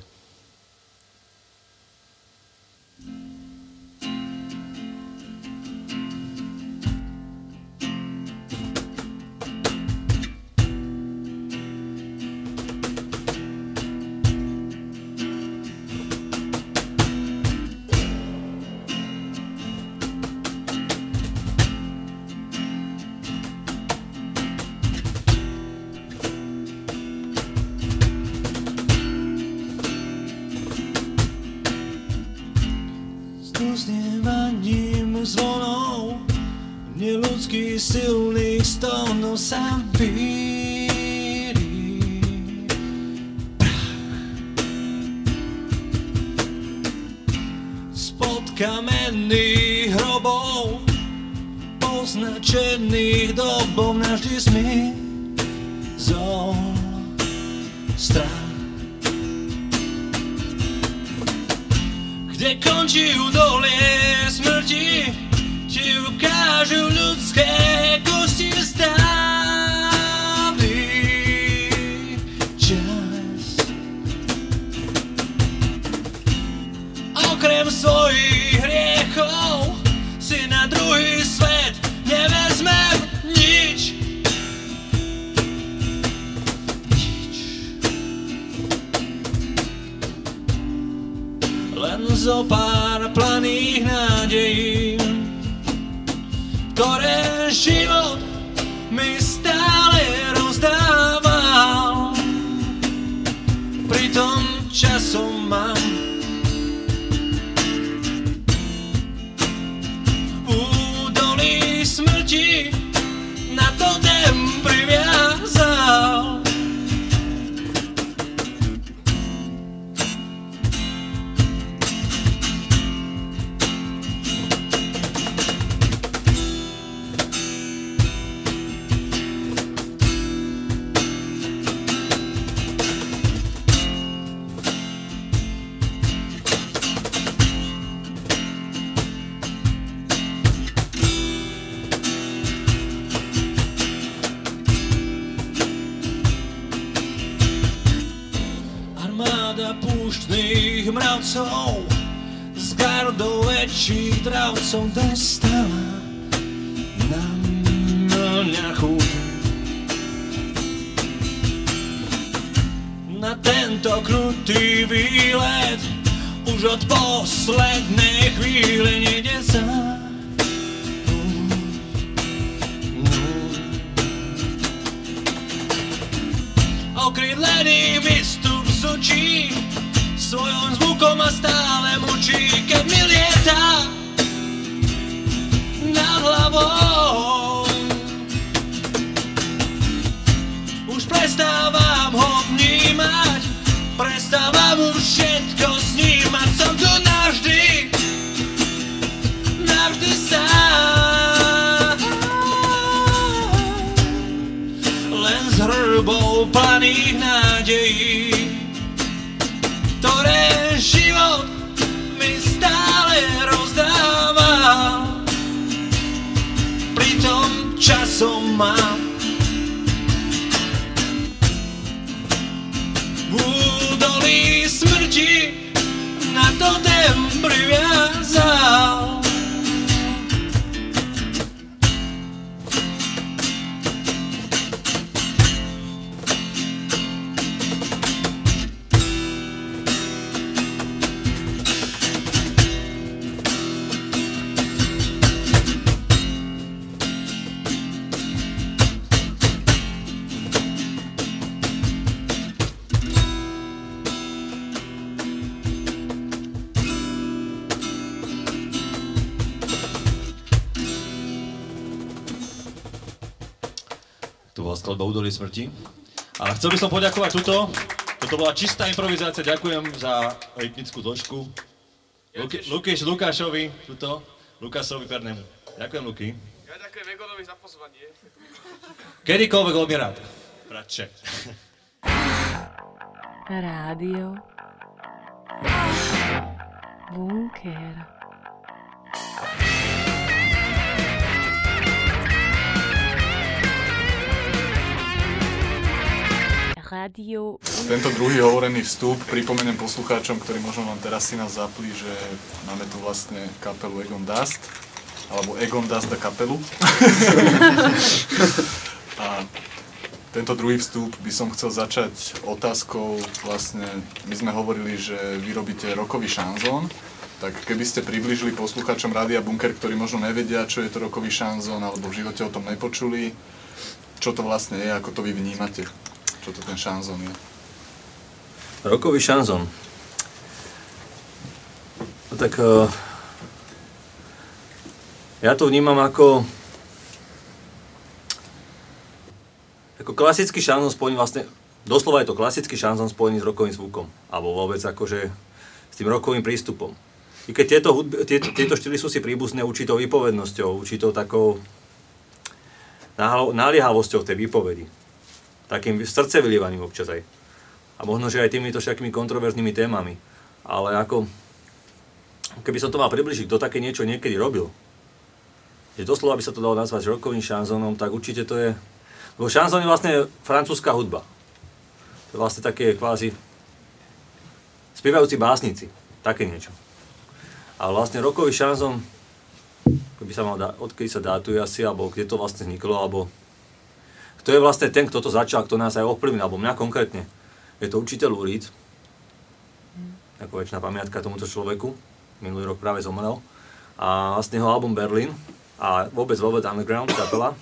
Časom mám Údolí smrti. A chcel by som poďakovať tuto. Toto bola čistá improvizácia, ďakujem za rytmickú zložku. Luky, Lukáš Lukášovi, tuto, Lukášovi Pernemu. Ďakujem, Luky. Ja ďakujem Egonovi za pozvanie. Kedykoľvek veľmi rád. Bratče. Rádio Bunker. Rádio Tento druhý hovorený vstup pripomeniem poslucháčom, ktorí možno len teraz si nás zapli, že máme tu vlastne kapelu Egon Dust, alebo Egon Dust a kapelu. a tento druhý vstup by som chcel začať otázkou, vlastne my sme hovorili, že vy robíte rokový šanzón, tak keby ste priblížili poslucháčom Rádia Bunker, ktorí možno nevedia, čo je to rokový šanzón, alebo v živote o tom nepočuli, čo to vlastne je, ako to vy vnímate, čo to ten šanzón je. Rokový šanzon. No tak uh, ja to vnímam ako ako klasický šanzon spojený vlastne, doslova je to klasický šanzon spojený s rokovým zvukom. Alebo vôbec akože s tým rokovým prístupom. I keď tieto, hudby, tieto, tieto štýly sú si príbuzné určitou výpovednosťou, určitou takou naliehavosťou tej výpovedi. Takým srdce vylievaným občas aj. A možno, že aj týmito všetkými kontroverznými témami. Ale ako, keby som to mal približiť, kto také niečo niekedy robil, že doslova by sa to dalo nazvať rokovým šanzónom, tak určite to je... Lebo šanzón je vlastne francúzska hudba. To je vlastne také kvázi spievajúci básnici. Také niečo. A vlastne rokový šanzón, keby sa mal odkedy sa dátuje asi, alebo kde to vlastne vzniklo, alebo kto je vlastne ten, kto to začal, kto nás aj ovplyvnil, alebo mňa konkrétne. Je to učiteľ Urid, ako väčšina pamiatka tomuto človeku, minulý rok práve zomrel. A vlastne jeho album Berlin a vôbec vôbec Underground kapela.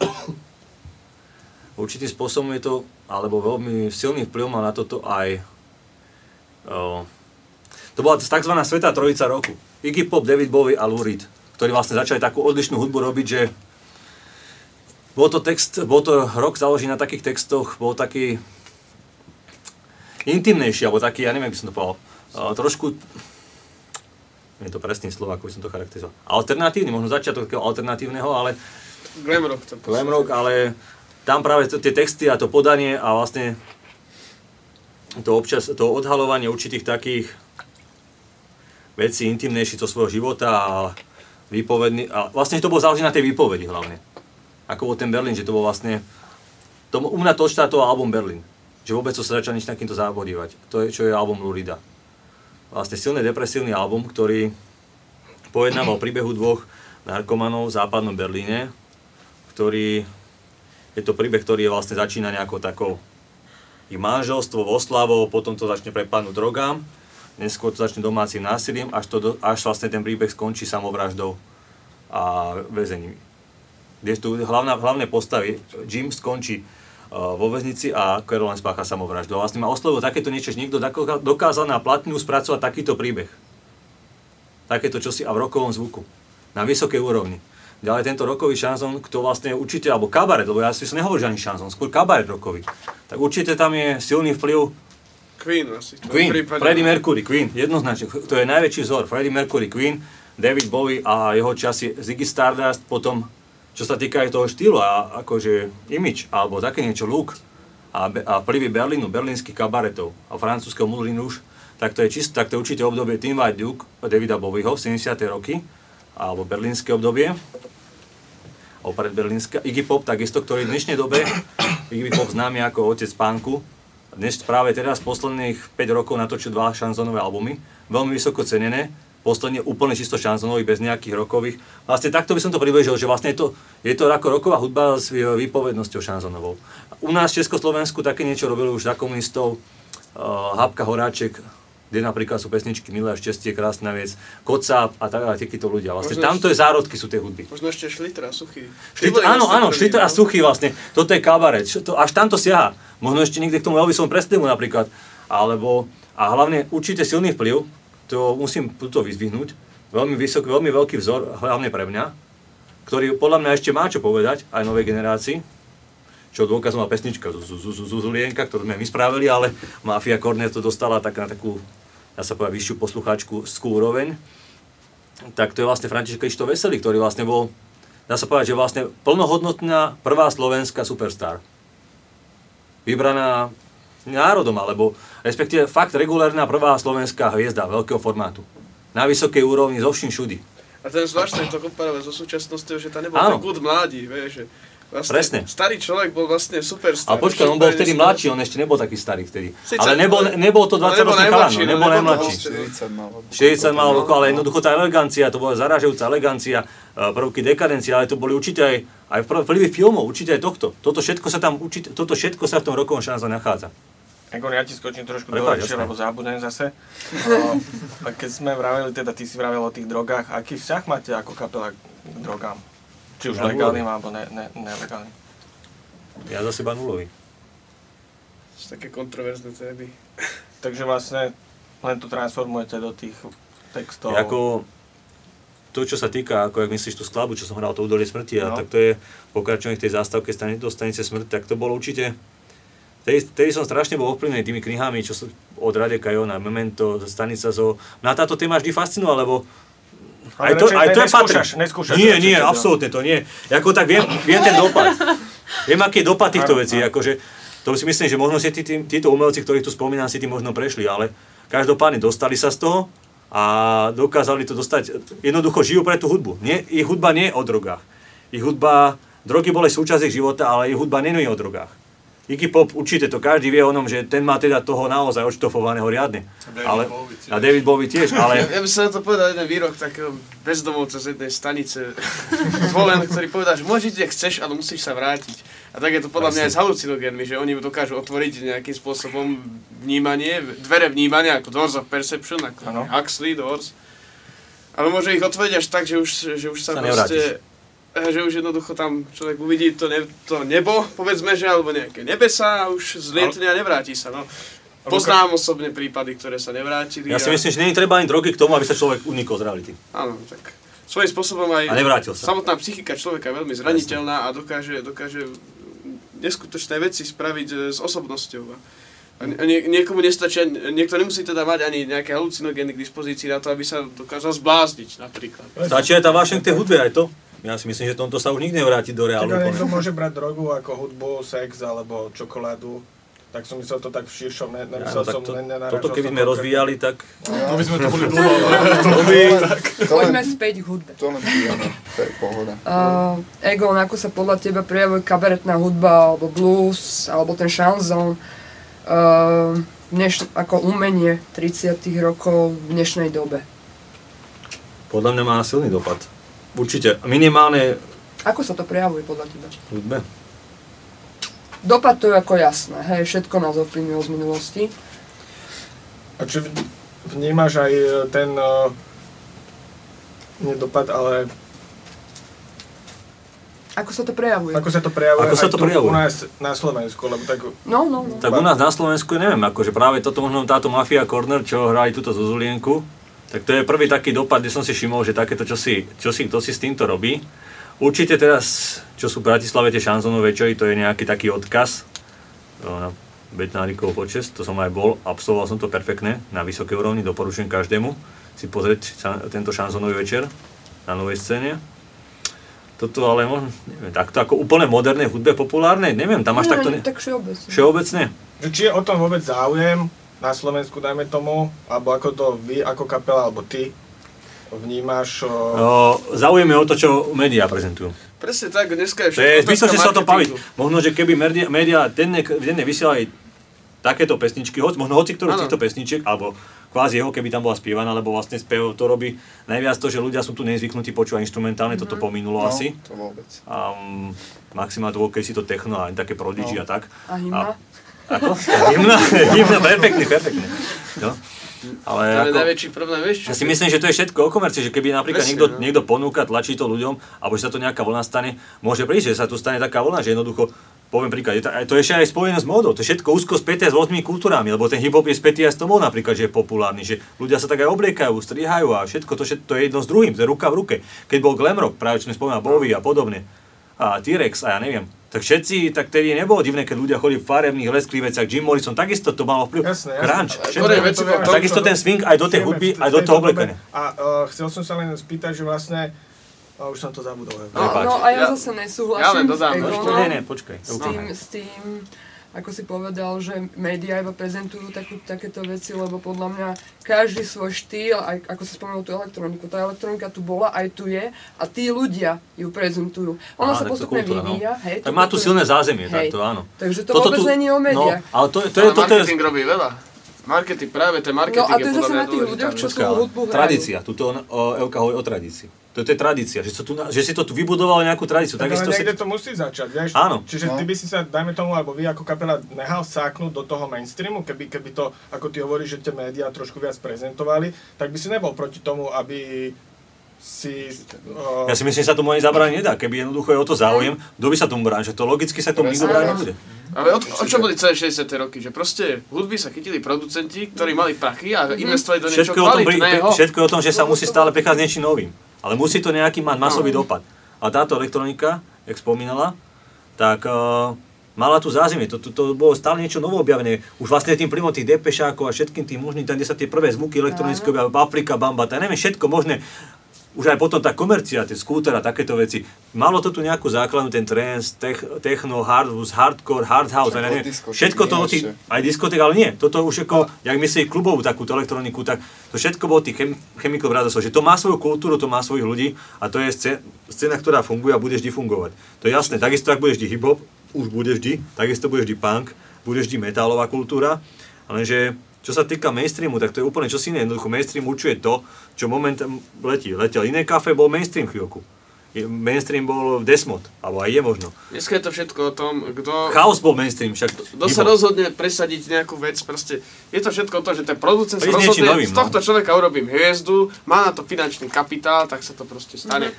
Určitým spôsobom je to, alebo veľmi silný vplyv má na toto aj o, to bola tzv. Svetá trojica roku. Iggy Pop, David Bowie a Lou ktorí vlastne začali takú odlišnú hudbu robiť, že bol to text, bol to rok založený na takých textoch, bol taký intimnejší, alebo taký, ja neviem, ako by som to povedal, uh, trošku, nie je to presný slovo, ako by som to charakterizoval, alternatívny, možno začiatok takého alternatívneho, ale Glam rock to glam rock, ale tam práve t- tie texty a to podanie a vlastne to občas, to odhalovanie určitých takých vecí intimnejších zo svojho života a výpovedný, a vlastne to bolo založené na tej výpovedi hlavne. Ako bol ten Berlin, že to bol vlastne, to, u mňa to štátoval album Berlin. Že vôbec som sa začal nič takýmto závodívať. To je, čo je album Lurida. vlastne silný depresívny album, ktorý pojednáva o príbehu dvoch narkomanov v západnom Berlíne, ktorý, je to príbeh, ktorý je vlastne začína nejakou takou ich manželstvo, oslavou, potom to začne prepadnúť drogám, neskôr to začne domácim násilím, až, to, až vlastne ten príbeh skončí samovraždou a väzením. Kde tu hlavná, hlavné postavy, Jim skončí uh, vo väznici a Caroline spácha samovraždu. A vlastne ma oslovilo takéto niečo, že niekto dokázal na platňu spracovať takýto príbeh. Takéto čosi a v rokovom zvuku. Na vysokej úrovni. Ďalej tento rokový šanzón, kto vlastne určite, alebo kabaret, lebo ja si som nehovoril, že ani šanzón, skôr kabaret rokový. Tak určite tam je silný vplyv Queen asi. Queen, prípade. Freddie Mercury, Queen, jednoznačne. To je najväčší vzor. Freddie Mercury, Queen, David Bowie a jeho časy Ziggy Stardust, potom, čo sa týka aj toho štýlu a akože image, alebo také niečo, look a, a vplyvy Berlínu, berlínskych kabaretov a francúzského Moulin Rouge, tak to je čist, tak to je určite obdobie Tim White Duke Davida Bowieho, 70. roky, alebo berlínske obdobie, alebo predberlínske. Iggy Pop takisto, ktorý v dnešnej dobe, Iggy Pop známy ako otec pánku, dnes práve teraz posledných 5 rokov natočil dva šanzónové albumy, veľmi vysoko cenené, posledne úplne čisto šanzónový, bez nejakých rokových. Vlastne takto by som to približil, že vlastne je to, je to ako roková hudba s vý- výpovednosťou šanzónovou. U nás v Československu také niečo robili už za komunistov, uh, Hápka Horáček, kde napríklad sú pesničky Milé šťastie, krásna vec, Kocáb a tak a takíto ľudia. Vlastne Možno tamto je zárodky sú tie hudby. Možno ešte Šliter a Suchý. Šlit, Tí boli áno, áno, Šliter a no. Suchý vlastne. Toto je kabaret. To, až tam to siaha. Možno ešte niekde k tomu Elvisovom Preslimu napríklad. Alebo, a hlavne určite silný vplyv, to musím tuto vyzdvihnúť, veľmi, vysok, veľmi veľký vzor, hlavne pre mňa, ktorý podľa mňa ešte má čo povedať aj novej generácii, čo dôkazom má pesnička Zuzulienka, ktorú sme my spravili, ale Mafia Cornet to dostala tak na takú, dá sa povedať, vyššiu poslucháčku úroveň. Tak to je vlastne František Krišto Veselý, ktorý vlastne bol, dá sa povedať, že vlastne plnohodnotná prvá slovenská superstar. Vybraná národom, alebo respektíve fakt regulárna prvá slovenská hviezda veľkého formátu. Na vysokej úrovni zo vším všudy. A ten zvláštne to komparovať so súčasnosťou, že to nebol Áno. ten good mladí, vieš, že vlastne Presne. starý človek bol vlastne superstar. Ale počkaj, on bol vtedy mladší, on ešte nebol taký starý vtedy. Sice- Ale nebol, nebol to No, 20 nebol ročný najmladší, no, no, nebol nebol najmladší. to 40 mal. 40 mal rokov, ale jednoducho tá elegancia, to bola zaražujúca elegancia, e, prvky dekadencie, ale to boli určite aj, aj vplyvy filmov, určite aj tohto. Toto všetko sa tam, určite, toto všetko sa v tom rokovom šanze nachádza. Egor, ja ti skočím trošku do Prepáč, reči, lebo zabudnem zase. O, a keď sme vraveli, teda ty si vravel o tých drogách, aký vzťah máte ako kapela k drogám? Či už Ja legálnym, alebo ne, ne, nelegálnym? Ja za seba nulový. Také kontroverzné témy. Takže vlastne len to transformujete do tých textov. Ako to, čo sa týka, ako jak myslíš tú skladbu, čo som hral, to údolie smrti, a No. tak to je pokračovanie v tej zástavke stane, do stanice smrti, tak to bolo určite... Tej, tej som strašne bol ovplyvnený tými knihami, čo sú od Radeka Jona, Memento, Stanica Zo. Mňa táto téma vždy fascinovala, lebo aj to, aj to je patrí. neskúšaš- Nie, nie, absolútne to nie. Ako tak viem, viem ten dopad. Viem, aký je dopad týchto vecí. Akože, to si myslím, že možno si tí, tí, títo umelci, ktorých tu spomínam, si tým možno prešli, ale každopádne dostali sa z toho a dokázali to dostať. Jednoducho žijú pre tú hudbu. Nie, ich hudba nie je o drogách. Ich hudba, drogy boli súčasť ich života, ale ich hudba nie je o drogách. Iggy Pop, určite to každý vie o nom, že ten má teda toho naozaj odštofovaného riadne. David ale, Bowie tiež. a David Bowie tiež, ale Ja, ja by som na to povedal jeden výrok takého bezdomovca z jednej stanice zvolen, ktorý povedal, že môžeš ísť, kde chceš, ale musíš sa vrátiť. A tak je to podľa mňa aj s halucinogénmi, že oni dokážu otvoriť nejakým spôsobom vnímanie, dvere vnímania, ako Doors of Perception, ako Áno. Huxley, Doors. Ale môže ich otvoriť až tak, že už, že už sa, Sa proste, eh, že už jednoducho tam človek uvidí to, ne, to nebo, povedzme, že, alebo nejaké nebesa a už zlietne a nevráti sa. No. Poznám osobne prípady, ktoré sa nevrátili. ja si myslím, že je treba ani drogy k tomu, aby sa človek unikol z reality. Áno, tak svojím spôsobom aj A nevrátil sa. samotná psychika človeka je veľmi zraniteľná a dokáže, dokáže neskutočné veci spraviť e, s osobnosťou. A nie, niekomu nestačí, niekto nemusí teda mať ani nejaké halucinogény k dispozícii na to, aby sa dokázal zblázniť napríklad. Stačí aj tá vášeň k tej hudbe, aj to. Ja si myslím, že tomto sa už nikdy nevráti do Tak reálu. ale niekto môže brať drogu ako hudbu, sex alebo čokoládu. Tak som myslel to tak v širšom, ne, Ja, nemyslel no, tak som, to, ne, toto keby sme rozvíjali, tak... To by sme to boli dlho, ale to To by... Poďme späť k hudbe. to len pijeme, to je pohoda. Uh, Egon, ako sa podľa teba prejavuje kabaretná hudba, alebo blues, alebo ten šanzón? Uh, dneš, ako umenie 30 rokov v dnešnej dobe. Podľa mňa má silný dopad. Určite. Minimálne Ako sa to prejavuje podľa teba? hudbe. Dopad to je ako jasné, hej, všetko nás ovplyvnilo z minulosti. A či vnímaš aj e, ten, uh, nie dopad, ale Ako sa to prejavuje? ako sa to prejavuje Ako sa to prejavuje? u nás na Slovensku, lebo tak... No, no, no. Tak u nás na Slovensku neviem, akože práve toto možno táto Mafia Corner, čo hrali túto zo Zulienku, tak to je prvý taký dopad, kde som si všimol, že takéto čo si, čo si, kto si s týmto robí. Určite teraz, čo sú v Bratislave tie šanzonové večery, to je nejaký taký odkaz o, na Betnárikov počest, to som aj bol, absolvoval som to perfektne, na vysokej úrovni, doporučujem každému si pozrieť tento šanzonový večer na novej scéne. Toto ale možno, neviem, takto ako úplne modernej hudbe populárnej, neviem, tam máš Nie, takto... nie, tak všeobecne. Všeobecne? Či je o tom vôbec záujem na Slovensku, dajme tomu, alebo ako to vy ako kapela, alebo ty vnímaš... O... O, zaujímavé o to, čo médiá prezentujú. Presne tak, dneska je To je všetko zmysel, že sa o tom baviť. Možno, že keby médiá, denne, denne vysielali takéto pesničky, hoď, možno hoci ktorú z týchto pesničiek, alebo kvázi jeho, keby tam bola spievaná, lebo vlastne spev to robí najviac to, že ľudia sú tu nezvyknutí počúvať instrumentálne, toto pominulo No, asi. to vôbec. A um, maximálne to bolo, keď si to techno a len také prodigy No. a tak. A hymna? Ako? Hymna, hymna, perfektný, perfektný. No. Ale To je ako, najväčší problém, vieš čo? ja si myslím, že to je všetko o komercii, že keby napríklad Presne, niekto, no. niekto ponúka, tlačí to ľuďom, alebo že sa to nejaká vlna stane, môže prísť, že sa tu stane taká vlna, že jednoducho, poviem príklad, je to, to je ešte aj spojené s módou, to je všetko úzko späté s rôznymi kultúrami, lebo ten hip-hop je spätý aj s tomou napríklad, že je populárny, že ľudia sa tak aj obliekajú, strihajú a všetko to, všetko, to je jedno s druhým, to je ruka v ruke. Keď bol glam rock, práve čo sme spomínali, Bowie a podobne, a T-Rex a ja neviem, tak všetci, tak tedy nebolo divné, keď ľudia chodili v farebných lesklých veciach, Jim Morrison, takisto to malo vplyv. Jasné, všetko. veci to, takisto ten swing aj do tej hudby, aj do toho oblekania. A uh, chcel som sa len spýtať, že vlastne, a už som to zabudol. No, no a ja, zase nesúhlasím ja len dodám, s no, Egonom. Ne, ne, počkaj. S tým, s tým, ako si povedal, že médiá iba prezentujú takú, takéto veci, lebo podľa mňa každý svoj štýl, aj ako si spomenul tú elektroniku, tá elektronika tu bola, aj tu je a tí ľudia ju prezentujú. Ona Á, sa to postupne kultúra, no. vyvíja, hej. Tak to má tu silné zázemie, hej. takto áno. Takže to Toto vôbec tu- není o médiách. No, ale to, to je, Ale toto je, marketing robí veľa. Marketing, práve ten marketing No a to je podľa zase mňa na tých dôležitá ľuďoch, čo tú hudbu hrajú. tradícia. Tuto on, o, Elka hovorí o tradícii. To, to je tradícia, že, tu, že si to tu vybudoval nejakú tradíciu. Tak ale Takisto si, to musí začať, vieš? Áno. Čiže No. ty by si sa, dajme tomu, alebo vy ako kapela nehal sáknuť do toho mainstreamu, keby, keby to, ako ty hovoríš, že tie médiá trošku viac prezentovali, tak by si nebol proti tomu, aby si... Uh, ja si myslím, že sa tomu ani zabrániť nedá. Keby jednoducho je o to záujem, kto by sa tomu bránil? Že to logicky sa tomu nikto brániť nebude. Ale o, o čo boli celé 60. roky? Že proste hudby sa chytili producenti, ktorí mali prachy a investovali do niečo Všetko je, o tom, pri, kvalitného. všetko je o tom, že sa musí stále prichádzať s niečím novým. Ale musí to nejaký mať masový No. dopad. A táto elektronika, jak spomínala, tak uh, mala tu zázemie. To, to, to bolo stále niečo novo objavené. Už vlastne tým príjmom tých depešákov a všetkým tým možným, tam, kde sa tie prvé zvuky elektronické objavili, Afrika, Bamba, tá neviem, všetko možné. Už aj potom tá komercia, tie skúter a takéto veci. Malo to tu nejakú základnú, ten trance, tech, techno, hardhouse, hardcore, hardhouse, a ja neviem. Všetko to od tých, aj diskotek, ale nie. Toto už ako, jak myslí klubovú takúto elektroniku, tak to všetko bolo tých chem, Chemical Brothers, že to má svoju kultúru, to má svojich ľudí a to je scéna, scéna, ktorá funguje a bude vždy fungovať. To je jasné, takisto ak bude vždy hip-hop, už bude vždy, takisto bude vždy punk, bude vždy metálová kultúra, lenže čo sa týka mainstreamu, tak to je úplne čosi iné. Jednoducho mainstream určuje to, čo moment letí. Letel iné kafe, bol mainstream chvíľku. Mainstream bol Desmod, alebo aj je možno. Dneska je to všetko o tom, kto... Chaos bol mainstream, však to, Kto sa rozhodne presadiť nejakú vec, proste je to všetko o tom, že ten producent sa rozhodne, novým, z no. tohto človeka urobím hviezdu, má na to finančný kapitál, tak sa to proste stane.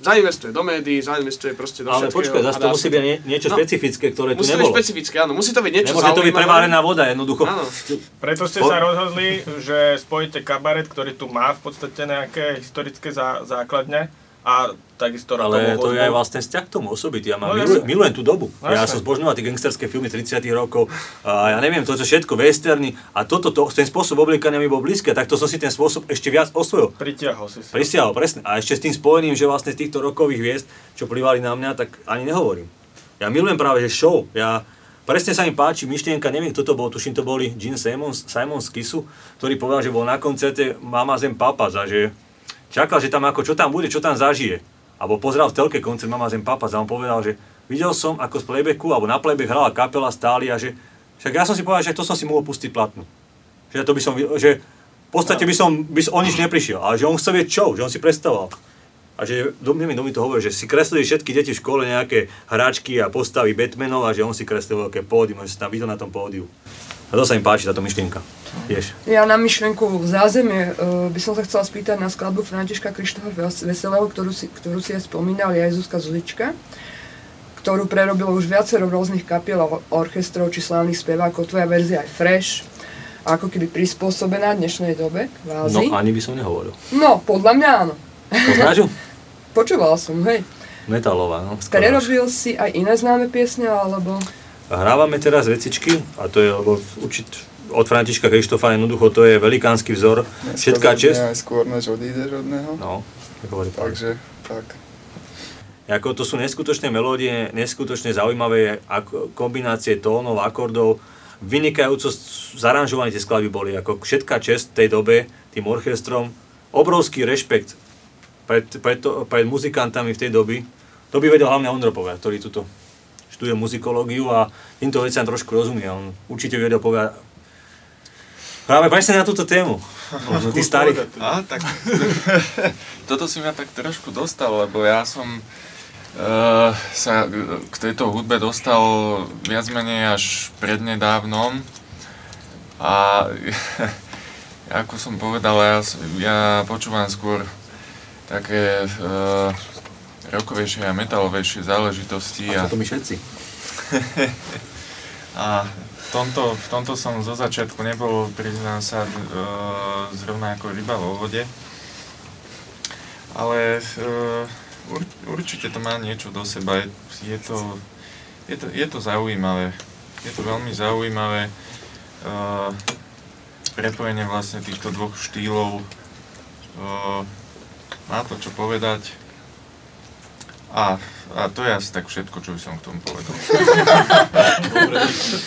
Zainvestuje do médií, zainvestuje proste do Ale všetkého. počkaj, zase to musí byť nie, niečo No. špecifické, ktoré tu Musí to byť nebolo. špecifické, áno, musí to byť niečo Nemôže to byť prevárená voda, jednoducho. Áno. Preto ste sa rozhodli, že spojíte kabaret, ktorý tu má v podstate nejaké historické zá, základne a takisto Ale to je aj vlastne vzťah k tomu osobitý. Ja mám, No, milujem, milujem tú dobu. No, ja jasne. som zbožňoval tie gangsterské filmy 30 rokov. A ja neviem, to, čo všetko, westerny. A toto, to, ten spôsob obliekania mi bol blízky. A takto som si ten spôsob ešte viac osvojil. Pritiahol si sa. Prisiahol, presne. A ešte s tým spojeným, že vlastne z týchto rokových hviezd, čo plývali na mňa, tak ani nehovorím. Ja milujem práve, že show. Ja, presne sa mi páči myšlienka, neviem kto to bol, tuším to boli Gene Simons, Simon z Kissu, ktorý povedal, že bol na koncerte Mama Zem Papas a že čakal, že tam ako, čo tam bude, čo tam zažije. Alebo pozeral v telke koncert Mama Zem Papas a on povedal, že videl som, ako z playbacku, alebo na playback hrala kapela stáli a že Však ja som si povedal, že to som si mohol pustiť platnú. Že to by som, že v podstate by som, by som o nič neprišiel, ale že on chce vedieť čo, že on si predstavoval. A že mi to hovorí, že si kreslili všetky deti v škole nejaké hráčky a postavy Batmanov a že on si kreslil veľké pódium, že sa tam videl na tom pódiu. A to sa mi páči, táto myšlienka. Tiež. Ja na myšlenku v zázemie uh, by som sa chcela spýtať na skladbu Františka Krištofa Ves- Veselého, ktorú si, ktorú si aj spomínal, je aj Zuzka Zuzička, ktorú prerobilo už viacero rôznych kapiel a orchestrov či slávnych spevákov. Tvoja verzia je fresh, ako keby prispôsobená dnešnej dobe, No kvázi. ani by som nehovoril. No, podľa mňa áno. Poznáš? Počúval som, hej. Metalová, no. Prerobil si aj iné známe piesne, alebo... Hrávame teraz vecičky a to je, lebo určit, od Františka Krištofa jednoducho to je velikánsky vzor. Všetká čest. Aj skôr, než odídeš od neho. No, tak hovorí pán. Takže, tak. Ako to sú neskutočné melódie, neskutočne zaujímavé kombinácie tónov, akordov, vynikajúco zaranžované tie skladby boli, ako všetká čest tej dobe, tým orchestrom, obrovský rešpekt pred, pred, pred muzikantami v tej doby. To by vedel hlavne Ondro povedať, ktorý tuto študuje muzikológiu a týmto veciam trošku rozumie. On určite vedel povedať práve presne na túto tému. Možno tí starí. Á, tak toto si ma tak trošku dostal, lebo ja som uh, sa k tejto hudbe dostal viac menej až prednedávnom. A ako som povedal, ja, ja počúvam skôr také uh, rokovejšie a metalovejšie záležitosti. A to my všetci. a v tomto, v tomto som zo začiatku nebol, priznám sa, e, zrovna ako ryba vo vode. Ale e, ur, určite to má niečo do seba. Je, je, to, je, to, je to zaujímavé. Je to veľmi zaujímavé. E, prepojenie vlastne týchto dvoch štýlov. E, má to čo povedať. A, a to je asi tak všetko, čo by som k tomu povedal.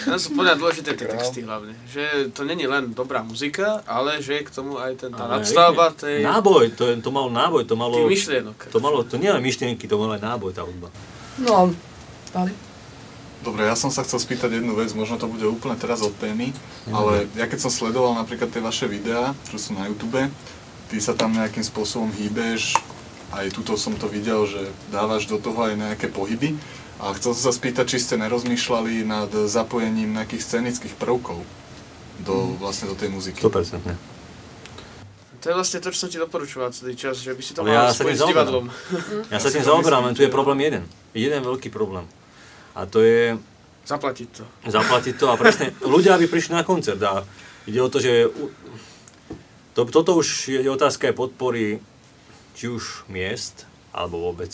Tam sú podľa dôležité tie texty hlavne. Že to není len dobrá muzika, ale že je k tomu aj ten, tá Ale nadstavba tej... Náboj, to, je- to malo náboj, to malo... Tých myšlienok. To malo, to nie len myšlienky, to malo aj náboj, tá hudba. No, Pali. Dobre, ja som sa chcel spýtať jednu vec, možno to bude úplne teraz od témy, ale ja keď som sledoval napríklad tie vaše videá, čo sú na YouTube, ty sa tam nejakým spôsobom hýbeš, aj tuto som to videl, že dávaš do toho aj nejaké pohyby. A chcel som sa spýtať, či ste nerozmýšľali nad zapojením nejakých scenických prvkov do, vlastne do tej muziky. 100%. To je vlastne to, čo som ti doporučoval celý čas, že by si to Ale mal ja sa spojiť s divadlom. zaoberám. Ja sa tým zaoberám, len tu je problém jeden. Jeden veľký problém. A to je... Zaplatiť to. Zaplatiť to a presne, ľudia by prišli na koncert a ide o to, že to, toto už je otázka aj podpory či už miest, alebo vôbec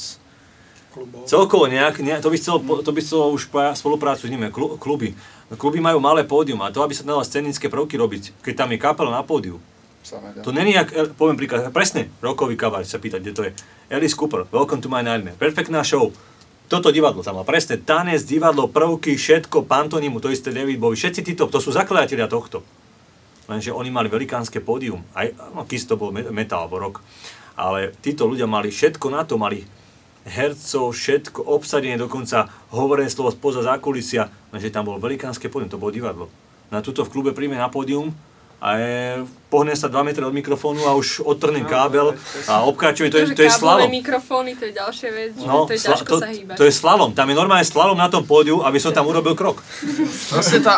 Celkovo nejak, ne, to by chcelo, to by chcelo už spoluprácu s nimi, klu- kluby. Kluby majú malé pódium a to, aby sa dalo scenické prvky robiť, keď tam je kapela na pódiu. To není jak, poviem príklad, presne, rokový kabaret sa pýtať, kde to je. Alice Cooper, Welcome to my nightmare, perfektná show. Toto divadlo tam má, presne, tanec, divadlo, prvky, všetko, pantonimu, to isté David Bowie, všetci títo, to sú zakladatelia tohto. Lenže oni mali velikánske pódium, aj, no Kiss to bol me- metal alebo rock, ale títo ľudia mali všetko na to, mali hercov, všetko, obsadenie dokonca, hovorené slovo spoza zákulisia, lenže tam bolo velikánske pódium, to bolo divadlo. Na tuto v klube príjme na pódium a je, pohne sa 2 metre od mikrofónu a už odtrhnem kábel a obkračuje, to je, to je slalom. mikrofóny, to je ďalšia vec, že No, to je sla- ťažko to, sa hýbať. to je slalom, tam je normálne slalom na tom pódiu, aby som tam urobil krok.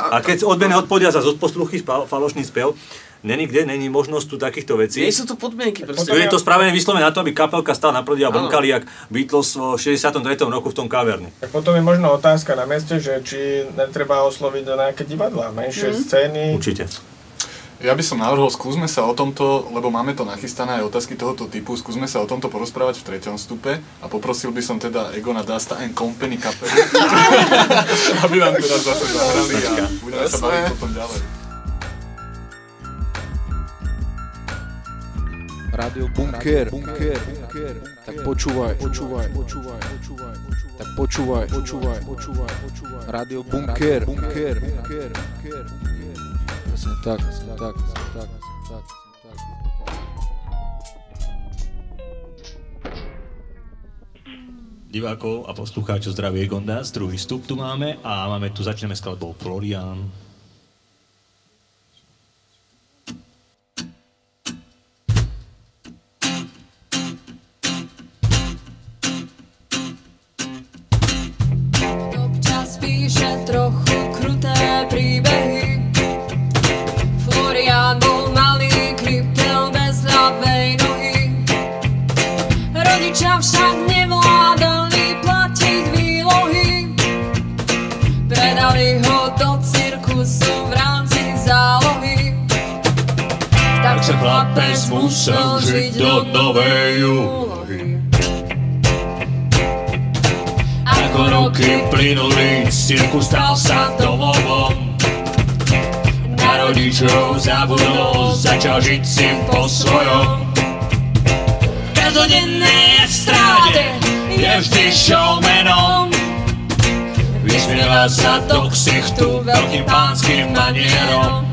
A keď odbehne od podia za posluchy spal, falošný spev, není kde, není možnosť tu takýchto vecí. nie sú tu podmienky. Tu je to spravené vyslovene na to, aby kapelka stala na prodi a Áno. blnkali, jak Beatles v 63. roku v tom kaverni. Tak potom je možno otázka na mieste, že či netreba osloviť do nejaké divadla, menšie Mhm. scény. Určite. Ja by som navrhol, skúsme sa o tomto, lebo máme to nachystané aj otázky tohoto typu, skúsme sa o tomto porozprávať v treťom stupe a poprosil by som teda Egona Dasta and Company kapelu, aby nám teraz zase zahrali a budeme sa baviť potom ďalej. Rádio Bunker, Bunker, Bunker. Tak počúvaj, počúvaj, počúvaj, počúvaj. Tak počúvaj, počúvaj, počúvaj, počúvaj. Rádio Bunker, Bunker, Bunker, Bunker. Presne tak, tak, tak, tak. Divákov a poslucháčov zdravie Gondas, druhý vstup tu máme a máme tu, začneme skladbou Florian. Žiť do novej úlohy. Ako roky plynuli, cirkus stal sa domovom. Na rodičov zabudol, začal žiť si po svojom. V každodennej je vždy showmanom. Vysmieva sa do ksichtu veľkým pánským manierom.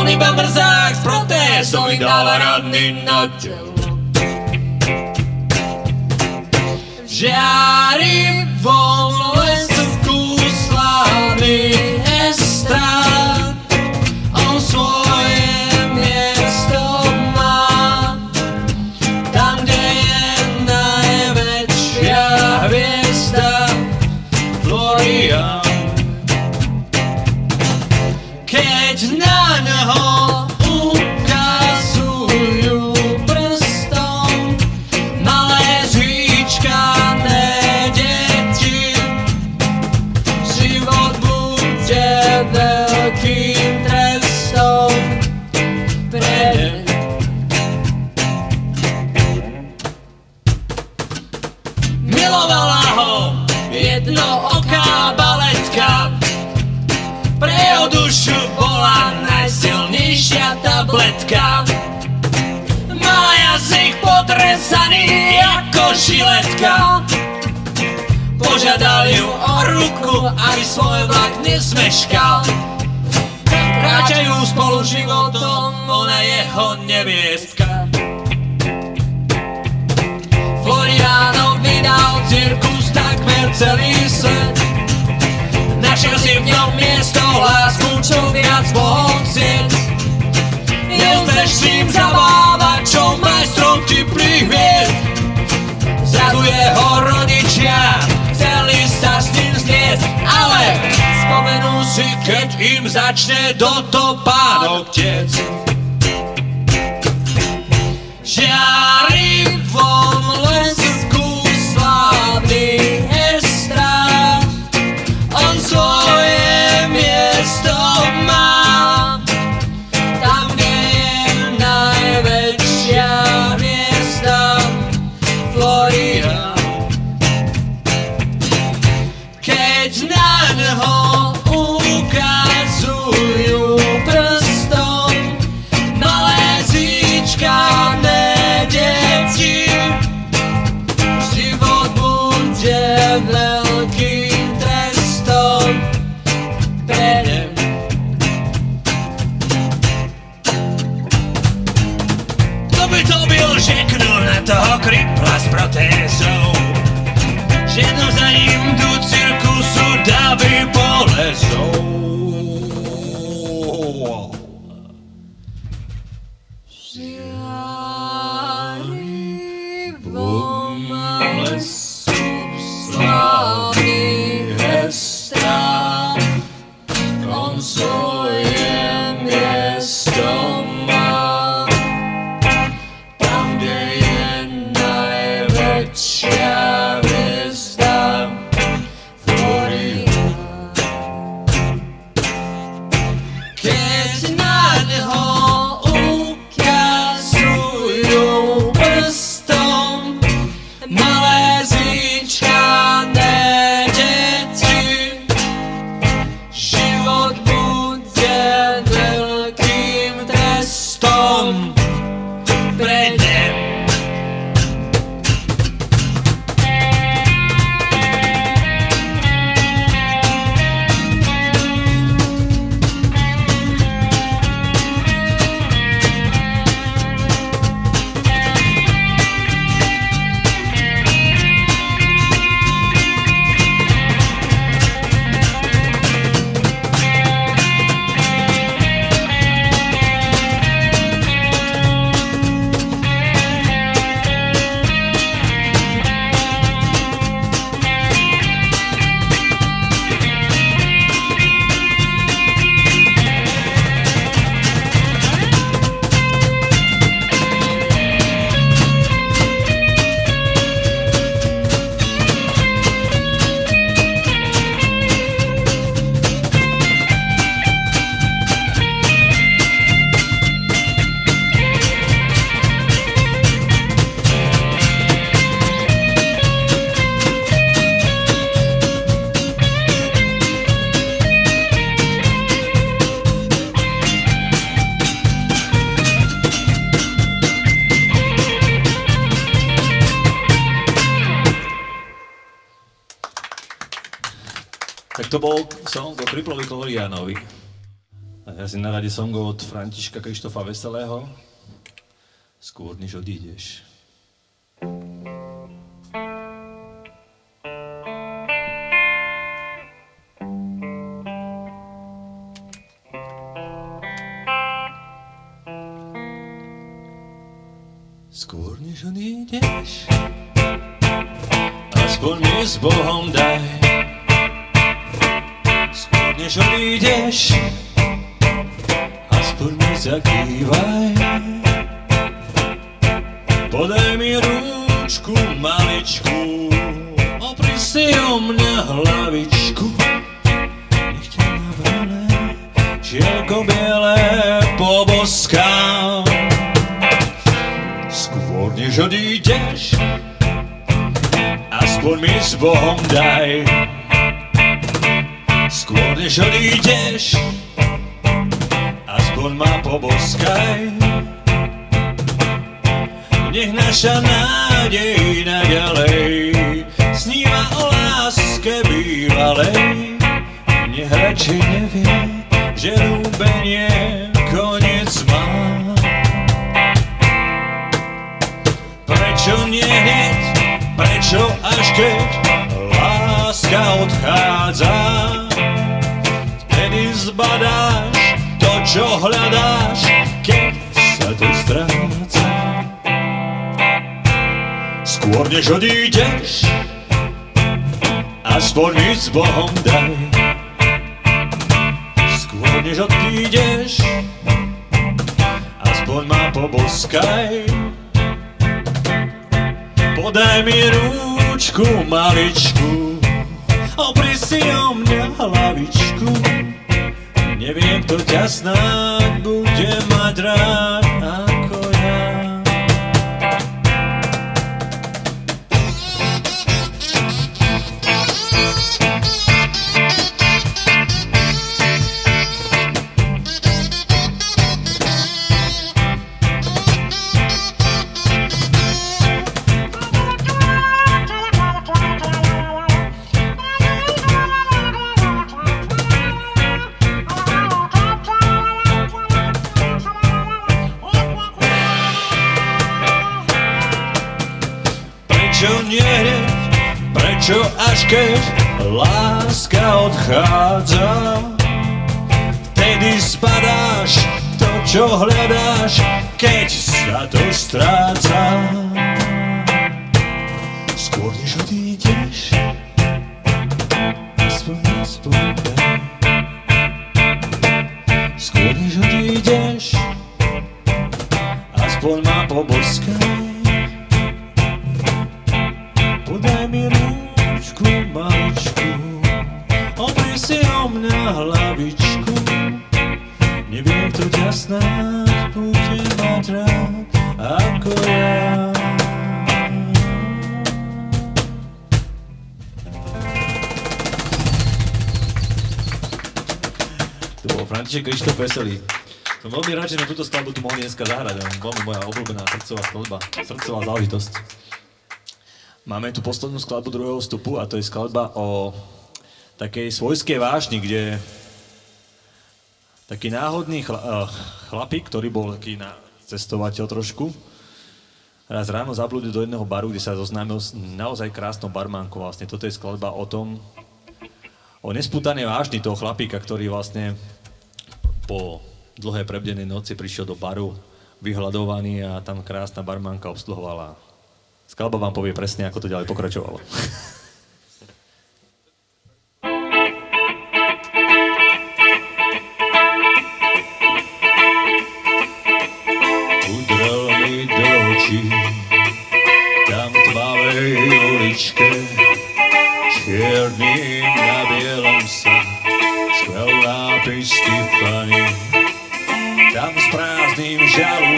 On iba mrzák z protestov mi dáva radný na telo. Žiarivom lesku slávny estrát, on svoje tabletka. Má jazyk podrezaný ako žiletka. Požiadal ju o ruku, aby svoj vlak nezmeškal. Kráčajú spolu životom, ona jeho neviestka. Floriano vydal cirkus takmer celý svet. Našiel si v ňom miesto, lásku, čo viac mohol chcieť. Neúspešným zabávačom, majstrom tiplých hviezd. Zrazu jeho rodičia chceli sa s ním zniesť, ale spomenú si, keď im začne do topánok tiec. Žiarivom lesku song Kriplovi Kolorianovi. Ja si na rade songov od Františka Krištofa Veselého. Skôr než odídeš. Rád ako ja. To bol František Krištof Veselý. Som veľmi rád, že sme túto skladbu tu mohli dneska zahrať. Veľmi moja obľúbená srdcová skladba, srdcová záležitosť. Máme tu poslednú skladbu druhého vstupu a to je skladba o takej svojskej vášni, kde taký náhodný chla, uh, chlapík, ktorý bol taký na cestovateľ trošku, raz ráno zablúdil do jedného baru, kde sa zoznámil s naozaj krásnou barmánkou. Vlastne toto je skladba o tom, o nespútanej vášni toho chlapíka, ktorý vlastne po dlhé prebdenej noci prišiel do baru vyhľadovaný a tam krásna barmánka obsluhovala. Skladba vám povie presne, ako to ďalej pokračovalo.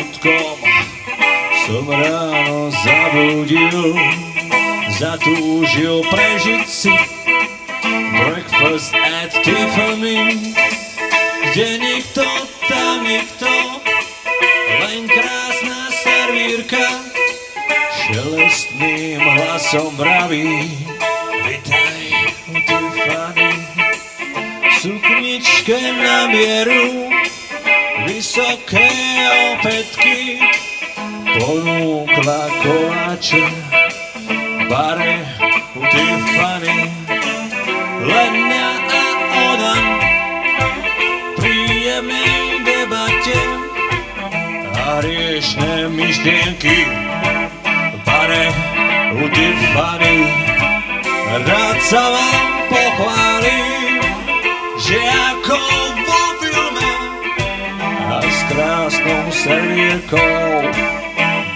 žalúdkom som ráno zabudil zatúžil prežiť si breakfast at Tiffany kde nikto, tam nikto len krásna servírka šelestným hlasom vraví Vitaj, Tiffany. Ťažké na mieru, vysoké opätky, ponúkla koláče, bare u Tiffany, len mňa a ona príjemnej debate a riešne myšlienky, bare u Tiffany, rád sa vám pochválim, že ako krásnou servírkou.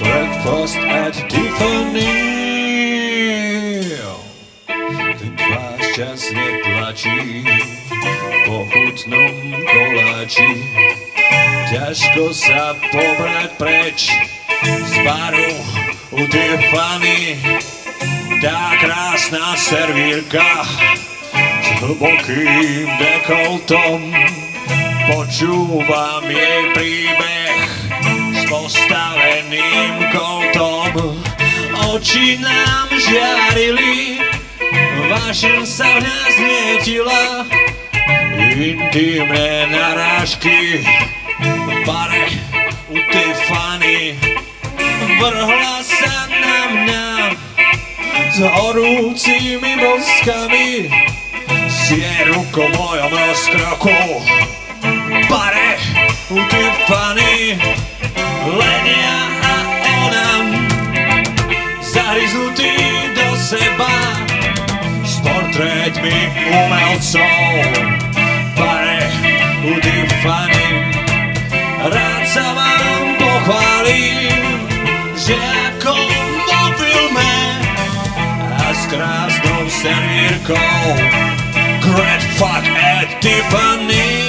Breakfast at Tiffany. Ten vás čas netlačí po chutnom koláči. Ťažko sa pobrať preč z baru u Tiffany. Tá krásna servírka s hlbokým dekoltom Počúvam jej príbeh s postaveným koltom Oči nám žiarili, vášeň sa v nás nietila Intimné narážky v bare u Tiffany Vrhla sa na mňa s horúcimi boskami s jej rukou mojom rozkroku bare u Tiffany len ja a ona zahryznutí do seba s portrétmi umelcov. Bare u Tiffany rád sa vám pochválim že ako vo filme a s krásnou servírkou. Great fuck at Tiffany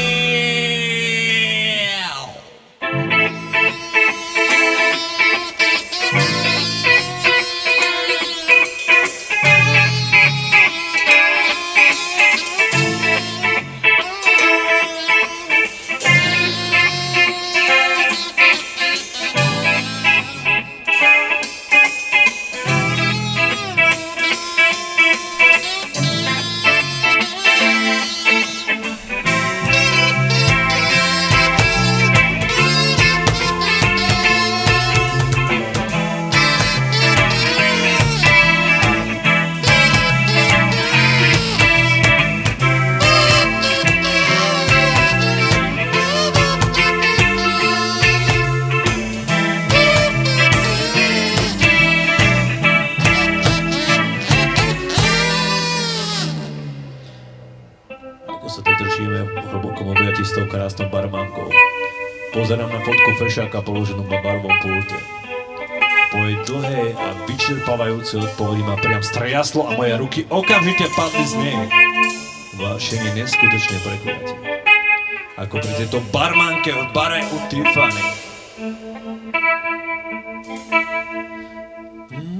priam striaslo a moje ruky okamžite padli z nej. Vášenie neskutočné prekliatie. Ako pri tejto barmanke v bare u Tiffany.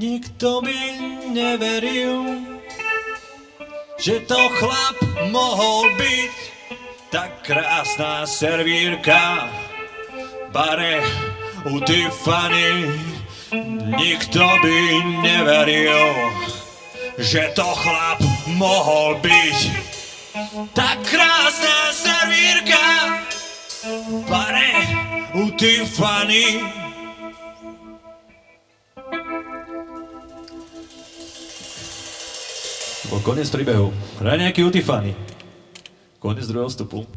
Nikto by neveril, že to chlap mohol byť tak krásna servírka bare u Tiffany. Nikto by neveril, že to chlap mohol byť tak krásna servírka bare u Tiffany. Bol koniec príbehu. Raňajky u Tiffany. Koniec druhého vstupu.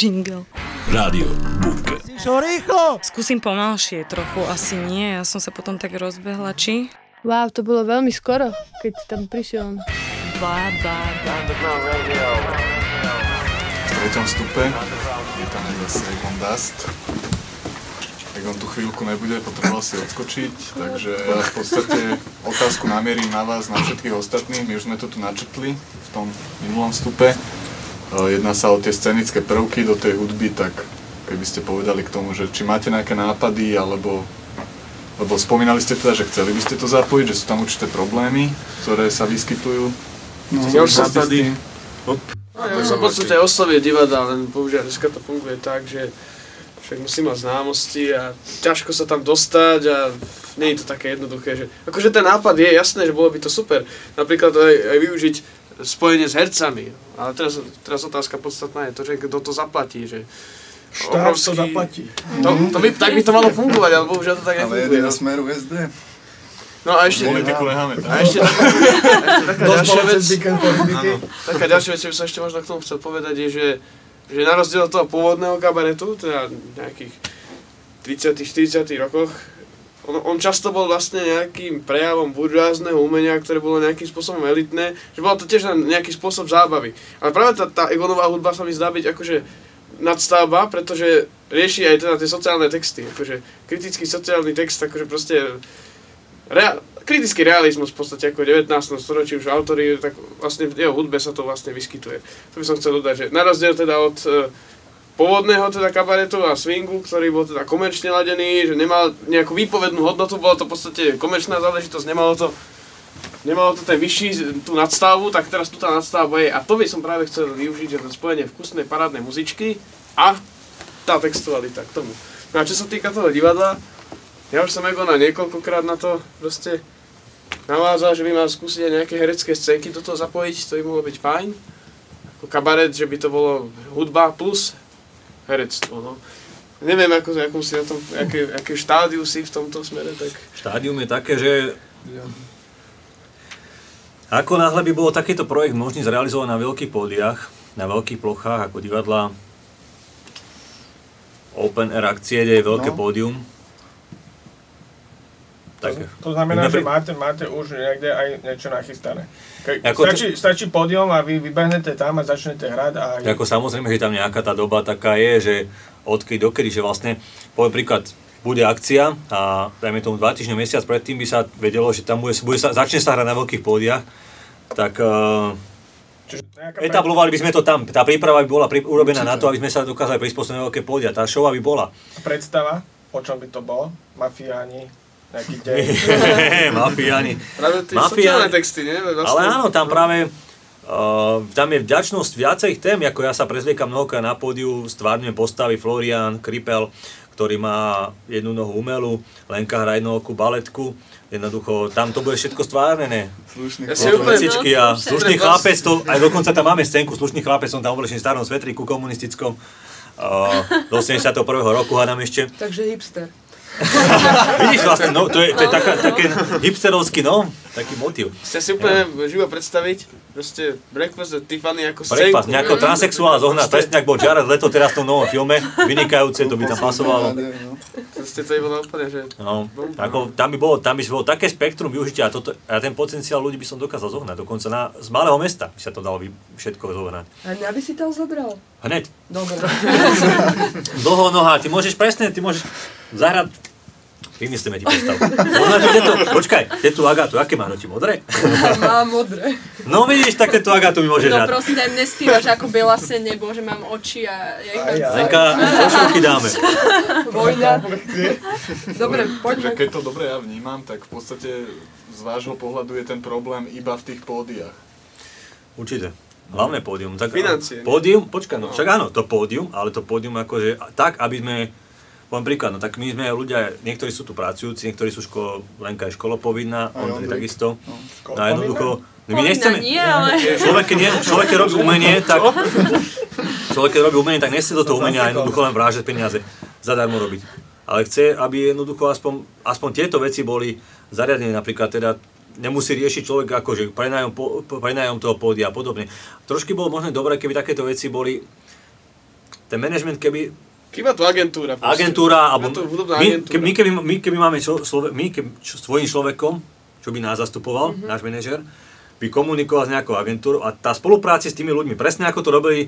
Jingle. Rádio Bunker. Čo rýchlo? Skúsim pomalšie trochu, asi nie. Ja som sa potom tak rozbehla, či? Wow, to bolo veľmi skoro, keď tam prišiel. Ba, ba, ba. V treťom stupe je tam zase Egon Dust. Egon tu chvíľku nebude, potreboval si odskočiť, takže v podstate otázku namierim na vás, na všetkých ostatných. My už sme to tu načrtli v tom minulom vstupe. E, Jedná sa o tie scenické prvky do tej hudby, tak keby ste povedali k tomu, že či máte nejaké nápady, alebo lebo spomínali ste teda, že chceli by ste to zapojiť, že sú tam určité problémy, ktoré sa vyskytujú. No, Súvisí s nápady. No, ja som v podstate oslovie divadla, len bohužiaľ dneska to funguje tak, že, že však musí mať známosti a ťažko sa tam dostať a nie je to také jednoduché, že akože ten nápad je jasné, že bolo by to super, napríklad aj, aj využiť spojenie s hercami, ale teraz, teraz otázka podstatná je to, že kto to zaplatí, že Štát to zaplatí. To, to by, tak by to malo fungovať, ale bohužiaľ to tak Ale nefunguje. jediné no. smeru SD. No a ešte... Politiku necháme. A ešte ešte taká ďalšia vec... Taká ďalšia vec, čo by som ešte možno k tomu chcel povedať, je, že, že na rozdiel od toho pôvodného kabaretu, teda nejakých 30 40 rokoch, on, on často bol vlastne nejakým prejavom buržázneho umenia, ktoré bolo nejakým spôsobom elitné, že bolo to tiež nejaký spôsob zábavy. Ale práve tá, tá Egonová hudba sa mi zdá byť akože nadstavba, pretože rieši aj teda tie sociálne texty. Akože kritický sociálny text, akože proste rea- kritický realizmus v podstate ako v 19. storočí už autory, tak vlastne v jeho hudbe sa to vlastne vyskytuje. To by som chcel dodať, že na rozdiel teda od e, pôvodného teda kabaretu a swingu, ktorý bol teda komerčne ladený, že nemal nejakú výpovednú hodnotu, bolo to v podstate komerčná záležitosť, nemalo to nemalo to ten vyšší, tú nadstavu, tak teraz tu tá nadstavba je. A to by som práve chcel využiť, že to spojenie vkusnej parádnej muzičky a tá textualita k tomu. No a čo sa týka toho divadla, ja už som Egona niekoľkokrát na to proste navázal, že by mal skúsiť aj nejaké herecké scénky do toho zapojiť, to by mohlo byť fajn. Ako kabaret, že by to bolo hudba plus herectvo, no. Neviem, ako, ako si na tom, aké, aké štádiu si v tomto smere, tak... Štádium je také, že ako náhle by bol takýto projekt možný zrealizovať na veľkých pódiach, na veľkých plochách ako divadla, open air akcie, kde je veľké No. pódium, tak To znamená, Napri- že máte, máte už niekde aj niečo nachystané. Ke, Ako stačí, stačí pódium a vy vybehnete tam a začnete hrať a... Ako samozrejme, že tam nejaká tá doba taká je, že odkedy dokedy, že vlastne, poviem príklad, bude akcia a dajme tomu dva týždne, mesiac predtým by sa vedelo, že tam bude, bude sa, začne sa hrať na veľkých pódiach, tak uh, etablovali by sme to tam. Tá príprava by bola pri, urobená na to, aby sme sa dokázali prispôsobiť na veľké pódia. Tá show by bola. Predstava, o čom by to bolo? Mafiáni, nejaký. Mafiáni. Práve Mafiáni. texty, nie? Vlastne, Ale áno, tam práve uh, tam je vďačnosť viacerých tém, ako ja sa prezliekam mnohokrát na pódiu, stvárňujem postavy Florian, Kripel, ktorý má jednu nohu umelú, Lenka hrá jednu oku baletku, jednoducho tam to bude všetko stvárnené. Slušný Ja vecičky a slušný chlapec, to, aj dokonca tam máme scénku, slušný chlapec, som tam oblečený v starom svetriku komunistickom, uh, do 71. roku hádam ešte. Takže hipster. Vidíš vlastne, no, to je, to je taká, také hipsterovský, no, taký motiv. Ste si úplne živo predstaviť, proste Breakfast at Tiffany ako scénku. Prepas, nejakého transexuála zohnať, presne ak bol Jared Leto teraz v tom novom filme, vynikajúce, to by tam pasovalo. Proste to je bolo úplne, že... No, ako, tam by bolo, tam by bolo také spektrum využitia a, toto, a ten potenciál ľudí by som dokázal zohnať. Dokonca na, z malého mesta by sa to dalo vy, všetko zohnať. A mňa by si tam zobral? Hneď. Dobre. Dlho noha, ty môžeš presne, ty môžeš zahrať Vymyslíme ti postavu. Zohnať tu tetu, počkaj, tetu Agatu, aké má noči, modré? Mám modré. No vidíš, tak tetu Agatu mi môžeš No dať. prosím, ťa, nespívaš ako Belase nebo, že mám oči a ja ich mám Lenka, dáme. Vojna. Dobre, poďme. Keď to dobre ja vnímam, tak v podstate z vášho pohľadu je ten problém iba v tých pódiach. Určite. Hlavné pódium. Tak, Financie? Pódium, počkaj, no, však áno, to pódium, ale to pódium akože tak, aby sme, poviem príklad, no tak my sme ľudia, niektorí sú tu pracujúci, niektorí sú školo, Lenka je školopovinná, Aj on je Ondrej. takisto. No Školopovinná? a jednoducho, my Povinná nechceme, nie, ale- človek, keď, nie, človek, keď robí umenie, tak človek, keď robí umenie, tak nechce do toho umenia jednoducho len vrážať peniaze, zadarmo robiť. Ale chce, aby jednoducho aspoň, aspoň tieto veci boli zariadené, napríklad teda nemusí riešiť človek akože prenájom, po, prenájom toho pódia a podobne. Trošky bolo možno dobré, keby takéto veci boli, ten manažment keby Chýba tu agentúra. proste. agentúra, alebo my, agentúra. my, keby, my keby máme čo, slove, my keby, čo, svojím človekom, čo by nás zastupoval, Mhm. mm-hmm. náš manažer, by komunikoval s nejakou agentúrou a tá spolupráca s tými ľuďmi, presne ako to robili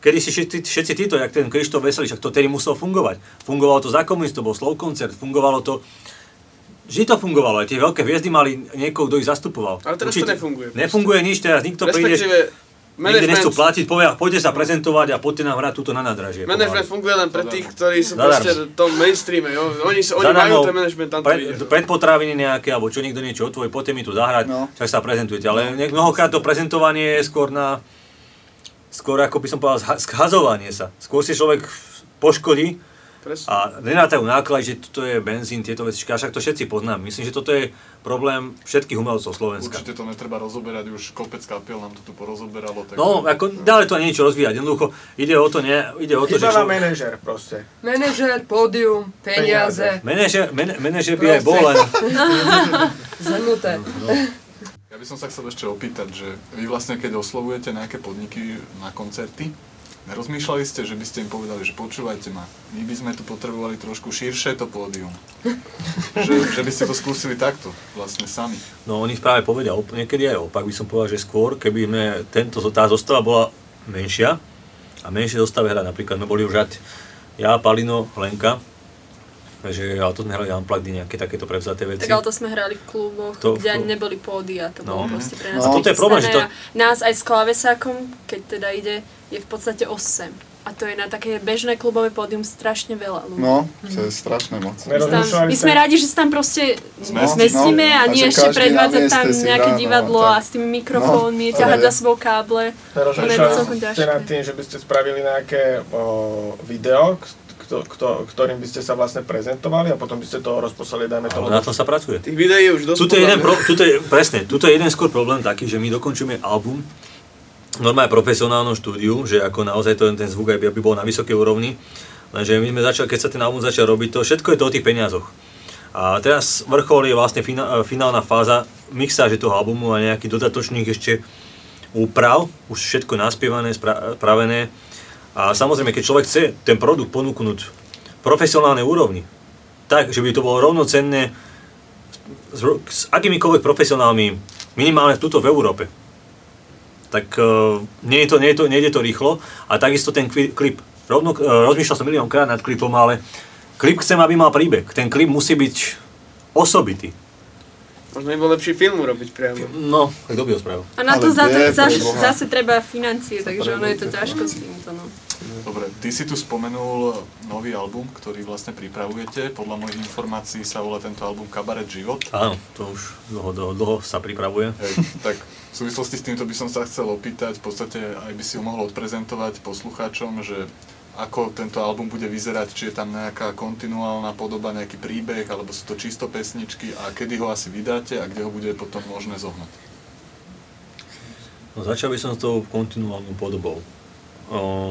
Kedy si všetci, všetci títo, jak ten Krištof Veselý, však to tedy muselo fungovať. Fungovalo to za komunistov, bol slow koncert, fungovalo to Vždy to fungovalo, aj tie veľké hviezdy mali niekoho, kto ich zastupoval. Ale teraz to nefunguje. Nefunguje nič, teraz nikto príde, management- nechcú platiť, povie, poďte sa prezentovať a poďte nám hrať túto na nadražie. Management funguje len pre tých, ktorí sú Zadarmo. proste v tom mainstreame, jo. Oni, sú, oni majú ten management, tam pred, ide. predpotraviny nejaké, alebo čo niekto niečo otvorí, poďte mi tu zahrať, no. však sa prezentujete. Ale no. mnohokrát to prezentovanie je skôr na, skôr ako by som povedal, zha- schazovanie sa. Skôr si človek poškodí, Presne. A nerátajú náklady, že toto je benzín, tieto veci, a však to všetci poznáme. Myslím, že toto je problém všetkých umelcov Slovenska. Určite to netreba rozoberať, už kopec kapiel nám to tu porozoberalo. Takže... No, ako ďalej to niečo rozvíjať. Jednoducho ide o to, nie, ide o to, že... Chýba vám človek- manažer proste. Manažer, pódium, peniaze. Manažer, men, manažer by aj bol, len... Zhrnuté. Ja by som sa chcel ešte opýtať, že vy vlastne keď oslovujete nejaké podniky na koncerty, nerozmýšľali ste, že by ste im povedali, že počúvajte ma, my by sme tu potrebovali trošku širšie to pódium. že, že by ste to skúsili takto, vlastne sami. No oni práve povedia, niekedy aj opak by som povedal, že skôr, keby sme tento, tá zostava bola menšia a menšie zostave hrať, napríklad sme boli už hrať ja, Palino, Lenka, takže ale to sme hrali Unplugged, nejaké takéto prevzaté veci. Tak ale to sme hrali v kluboch, To v kde klub- neboli pódia, to No. bolo proste pre No. nás A toto je problém, že to- Nás aj s klavesákom, keď teda ide, je v podstate 8. A to je na také bežné klubové pódium strašne veľa ľudí. No, to je strašné moc. My, tam, my sme radi, že sa tam proste Zmestí- zmestíme no, a a nie ešte predvádzať tam nejaké no, divadlo tak. a s tými mikrofónmi, No, ťahať za sebou káble. Celkom ste nad tým, že by ste spravili nejaké o, video, kto, kto, ktorým by ste sa vlastne prezentovali a potom by ste to rozposlali, dajme tomu. Na tom sa pracuje. Tých videí je už dosť Tuto je jeden, pro, tuto je, presne, tuto je jeden skôr problém taký, že my dokončíme album, normálne profesionálnom štúdiu, že ako naozaj to, ten zvuk by, aby bol na vysokej úrovni, lenže my sme začali, keď sa ten album začal robiť, to všetko je to o tých peniazoch. A teraz vrchol je vlastne fina, finálna fáza mixáže toho albumu a nejakých dodatočných ešte úprav, už všetko naspievané, spra- spravené. A samozrejme, keď človek chce ten produkt ponúknuť profesionálnej úrovni, tak, že by to bolo rovnocenné s, s akýmikoľvek profesionálmi, minimálne tuto v Európe, tak uh, nie, je to, nie, je to, nejde to rýchlo. A takisto ten kli- klip. Rovno, uh, rozmýšľal som miliónkrát nad klipom, ale klip chcem, aby mal príbeh. Ten klip musí byť osobitý. Možno by bol lepší film urobiť priamo. No, tak kto by ho spravil? A na to za, kde, za, zase treba financie, takže ono je to ťažko s týmto. No. Dobre, ty si tu spomenul nový album, ktorý vlastne pripravujete. Podľa mojich informácií sa volá tento album Kabaret život. Áno, to už dlho, dlho, dlho sa pripravuje. Hej, tak v súvislosti s týmto by som sa chcel opýtať, v podstate aj by si ho mohol odprezentovať poslucháčom, že ako tento album bude vyzerať, či je tam nejaká kontinuálna podoba, nejaký príbeh, alebo sú to čisto pesničky a kedy ho asi vydáte a kde ho bude potom možné zohnať. No, začal by som s tou kontinuálnou podobou. O,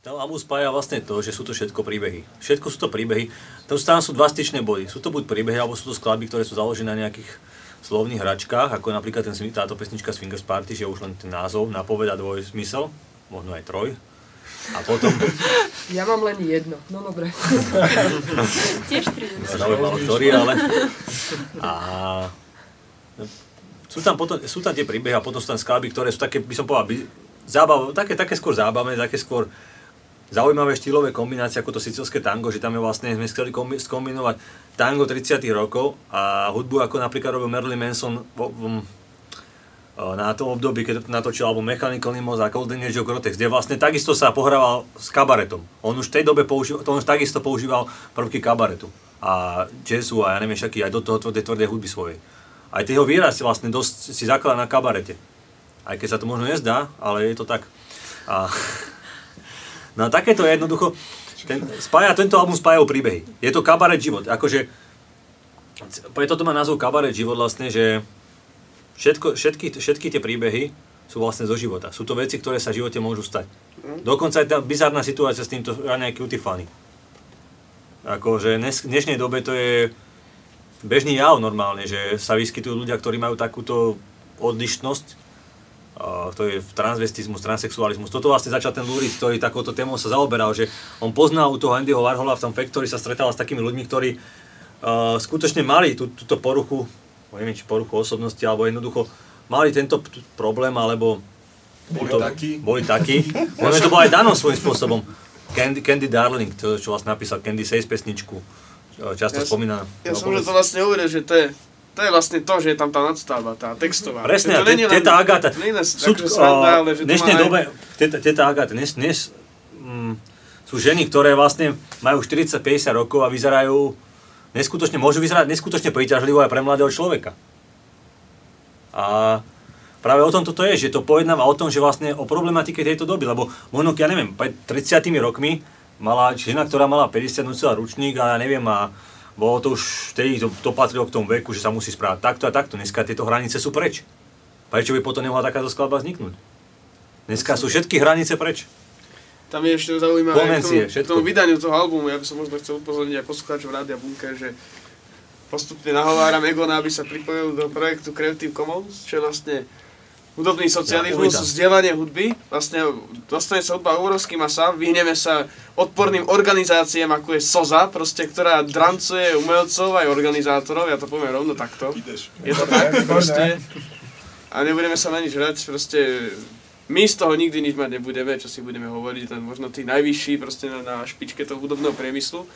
ten album spája vlastne to, že sú to všetko príbehy. Všetko sú to príbehy. Tam tam sú dva styčné body. Sú to buď príbehy, alebo sú to skladby, ktoré sú založené na nejakých slovných hračkách, ako napríklad ten, táto pesnička Swingers Party, že už len ten názov napoveda dvoj zmysel, možno aj troj. A potom... Ja mám len jedno, no dobre. Tiež tri. Zaujímalo, ktorý, ale... A... Sú tam, potom, sú tam tie príbehy a potom sú tam skladby, ktoré sú také, by som povedal, by, zábav, také, také skôr zábavné, také skôr zaujímavé štýlové kombinácie ako to sicilské tango, že tam je vlastne, sme chceli kombi- skombinovať tango 30 rokov a hudbu ako napríklad robil Marilyn Manson vo, vo, na tom období, keď natočil album Mechanical Limos a Golden Age of Grotex, kde vlastne takisto sa pohrával s kabaretom. On už v tej dobe používal, on už takisto používal prvky kabaretu a jazzu a ja neviem všaký, aj do toho tvrdé, tvrdé hudby svojej. Aj jeho výraz si vlastne dosť si zakladá na kabarete. Aj keď sa to možno nezdá, ale je to tak. A, no a takéto je jednoducho, ten, spája, tento album spájajú príbehy. Je to kabaret život, akože, preto to má názov kabaret život vlastne, že všetko, všetky, všetky tie príbehy sú vlastne zo života. Sú to veci, ktoré sa v živote môžu stať. Dokonca aj tá bizarná situácia s týmto Rania Cutie Funny. Akože dnes, v dnešnej dobe to je bežný jav normálne, že sa vyskytujú ľudia, ktorí majú takúto odlišnosť, to je transvestizmus, transexualizmus. Toto vlastne začal ten Lurid, ktorý takouto témou sa zaoberal, že on poznal u toho Andyho Warhola v tom Factory, sa stretal s takými ľuďmi, ktorí uh, skutočne mali tú, túto poruchu, neviem či poruchu osobnosti, alebo jednoducho mali tento problém, alebo Boli to, takí. Boli takí. Možno to bolo aj danom svojím spôsobom. Candy, Candy Darling, to, čo vlastne napísal Candy Says pesničku, čo často Ja s- spomína. Ja som že to vlastne hovoril, že to je, to je vlastne to, že je tam tá nadstavba, tá textová. Presne, Že a to není te- teta len sú, sranda, ale že v dnešnej dobe, teta, teta Agata, dnes, dnes mm, sú ženy, ktoré vlastne majú 40-50 rokov a vyzerajú neskutočne, môžu vyzerať neskutočne príťažlivo aj pre mladého človeka. A práve o tom toto je, že to pojednáva o tom, že vlastne o problematike tejto doby, lebo možno, ja neviem, pred 30 rokmi mala, žena, ktorá mala 50 nosila ručník a ja neviem, a bolo to už vtedy, to, to patrilo k tomu veku, že sa musí správať takto a takto. Dneska tieto hranice sú preč. Prečo by potom nemohla takáto skladba vzniknúť? Dneska sú všetky hranice preč. Tam je ešte zaujímavé Konvencie, k tomu, všetko. k tomu vydaniu toho albumu, ja by som možno chcel upozorniť aj poslucháčov Rádia Bunker, že postupne nahováram Egona, aby sa pripojil do projektu Creative Commons, čo je vlastne hudobný socializmus, Ja, vzdelanie hudby. Vlastne dostane sa hudba obrovským masám, vyhneme sa odporným organizáciám, ako je SOZA, proste, ktorá drancuje umelcov aj organizátorov, ja to poviem rovno takto. Je to tak, proste. A nebudeme sa na nič hrať, proste my z toho nikdy nič mať nebudeme, čo si budeme hovoriť, len možno tí najvyšší proste na, na špičke toho hudobného priemyslu.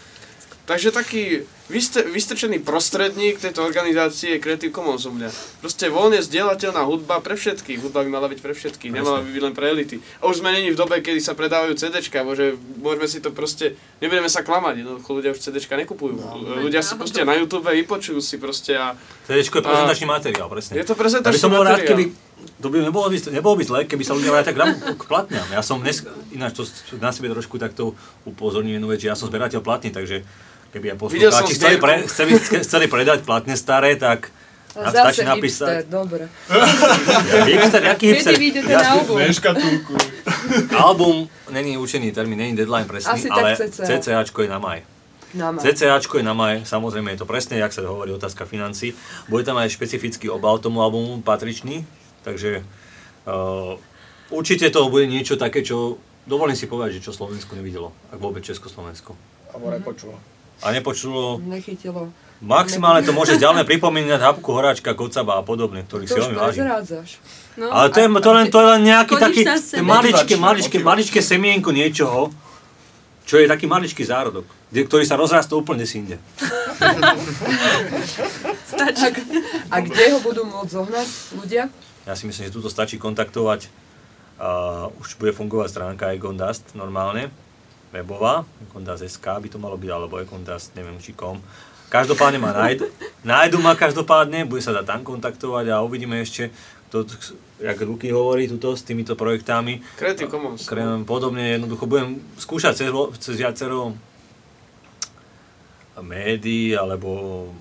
Takže taký vyste, vystrčený prostredník tejto organizácie je Creative Commons u mňa. Proste voľne zdieľateľná hudba pre všetkých. Hudba by mala byť pre všetkých, nemala by byť len pre elity. A už sme není v dobe, kedy sa predávajú CDčka, bože, môžeme si to proste, nebudeme sa klamať, jednoducho ľudia už CDčka nekupujú. ľudia si proste na YouTube vypočujú si proste a... CDčko je a- prezentačný materiál, presne. Je to prezentačný bol rád, materiál. keby, to by nebolo by, nebolo by zle, keby sa ľudia vrátia k, k platňam. Ja som dnes, ináč to na sebe trošku takto upozorním jednu vec, že ja som zberateľ platní, takže keby aj poslucháči chceli, pre, chceli, chceli predať platne staré, tak A stačí hipster, napísať. dobre. Ja, hipster, jaký hipster? Kedy vyjde ten album? Album není určený termín, není deadline presný, Asi ale cca. CCAčko je na maj. Na maj. CCAčko je na maj, samozrejme je to presne, jak sa hovorí otázka financí. Bude tam aj špecifický obal tomu albumu patričný, takže uh, určite to bude niečo také, čo dovolím si povedať, že čo Slovensko nevidelo, ak vôbec Československo. Alebo nepočulo. A nepočulo, Nechytilo. maximálne to môže ďalej pripomínať Hapku, Horáčka, Kocaba a podobne, ktorých si veľmi vážim. No, Ale to je, to, len, to je len nejaký taký maličké, maličké, maličké semienko niečoho, čo je taký maličký zárodok, kde- ktorý sa rozrastol úplne si inde. A, a kde ho budú môcť zohnať ľudia? Ja si myslím, že tuto stačí kontaktovať, uh, už bude fungovať stránka Egondast normálne, webová, Egondast.sk by to malo byť, alebo Egondast, neviem či kom. Každopádne ma nájdu, nájdu ma každopádne, bude sa dať tam kontaktovať a uvidíme ešte, to, jak Luky hovorí tuto s týmito projektami. Creative Commons. Krem, podobne, jednoducho budem skúšať cez, cez viacero médií alebo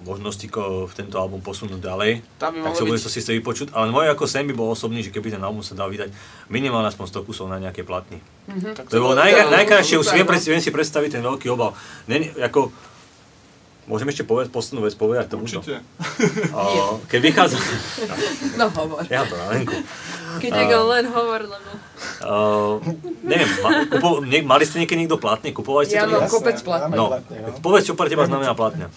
možnosti v tento album posunúť ďalej. Tam by tak sa bude byť- to si vypočuť. Ale môj ako sen by bol osobný, že keby ten album sa dal vydať minimálne aspoň 100 kusov na nejaké platny. Mhm. Tak To by bolo naj, najkrajšie, už viem, viem si predstaviť ten veľký obal. Není, ako, môžem ešte povedať poslednú vec povedať tomuto? Určite. Keď vychádza... No hovor. Ja to na lenku. Keď ako len hovor, lebo... Uh, neviem, ma, kupo, ne, mali ste niekedy niekto platný? Kupovali ste Ja to? mám kopec platní. No, povedz, čo pre teba znamená platňa.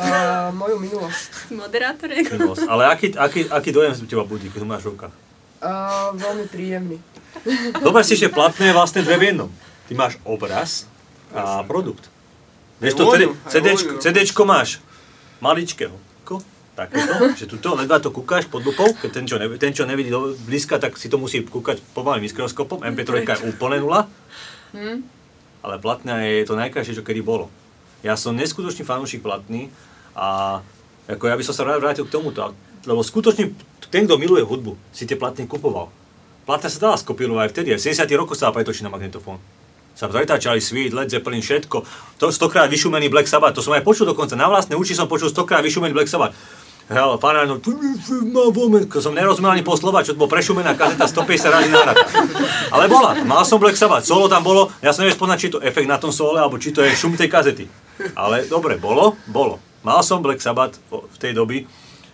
A moju minulosť. Moderátor je... Minulosť. Ale aký, aký, aký dojem z teba budí, keď máš v rukách? A veľmi príjemný. Dobre si, že platné je vlastne dve v jednom. Ty máš obraz a produkt. Vieš to, CD, CDčko, vôňu. CDčko máš maličkého. Takéto, že tuto ledva to kúkaš pod lupou, keď ten, čo, nevi, ten, čo nevidí do blízka, tak si to musí kúkať pomalým mikroskopom. MP3 je úplne nula, Hm? ale platná je to najkrajšie, čo kedy bolo. Ja som neskutočný fanúšik platný a ako ja by som sa rád vrátil k tomuto, lebo skutočne ten, kto miluje hudbu, si tie platny kupoval. Platná sa dala skopírovať aj vtedy, aj v 70 rokoch sa dá pretočiť na magnetofón. Sa pretáčali Sweet, Led Zeppelin, všetko. To stokrát vyšumený Black Sabbath, to som aj počul dokonca. Na vlastné uši som počul stokrát vyšumený Black Sabbath. Hral, fanárno, keď som nerozumel ani po slova, čo to bol prešumená kazeta 150 razy nahrad. Ale bola, mal som Black Sabbath, solo tam bolo, ja som neviem či je to efekt na tom sole, alebo či to je šum tej kazety. Ale dobre, bolo, bolo. Mal som Black Sabbath v tej doby,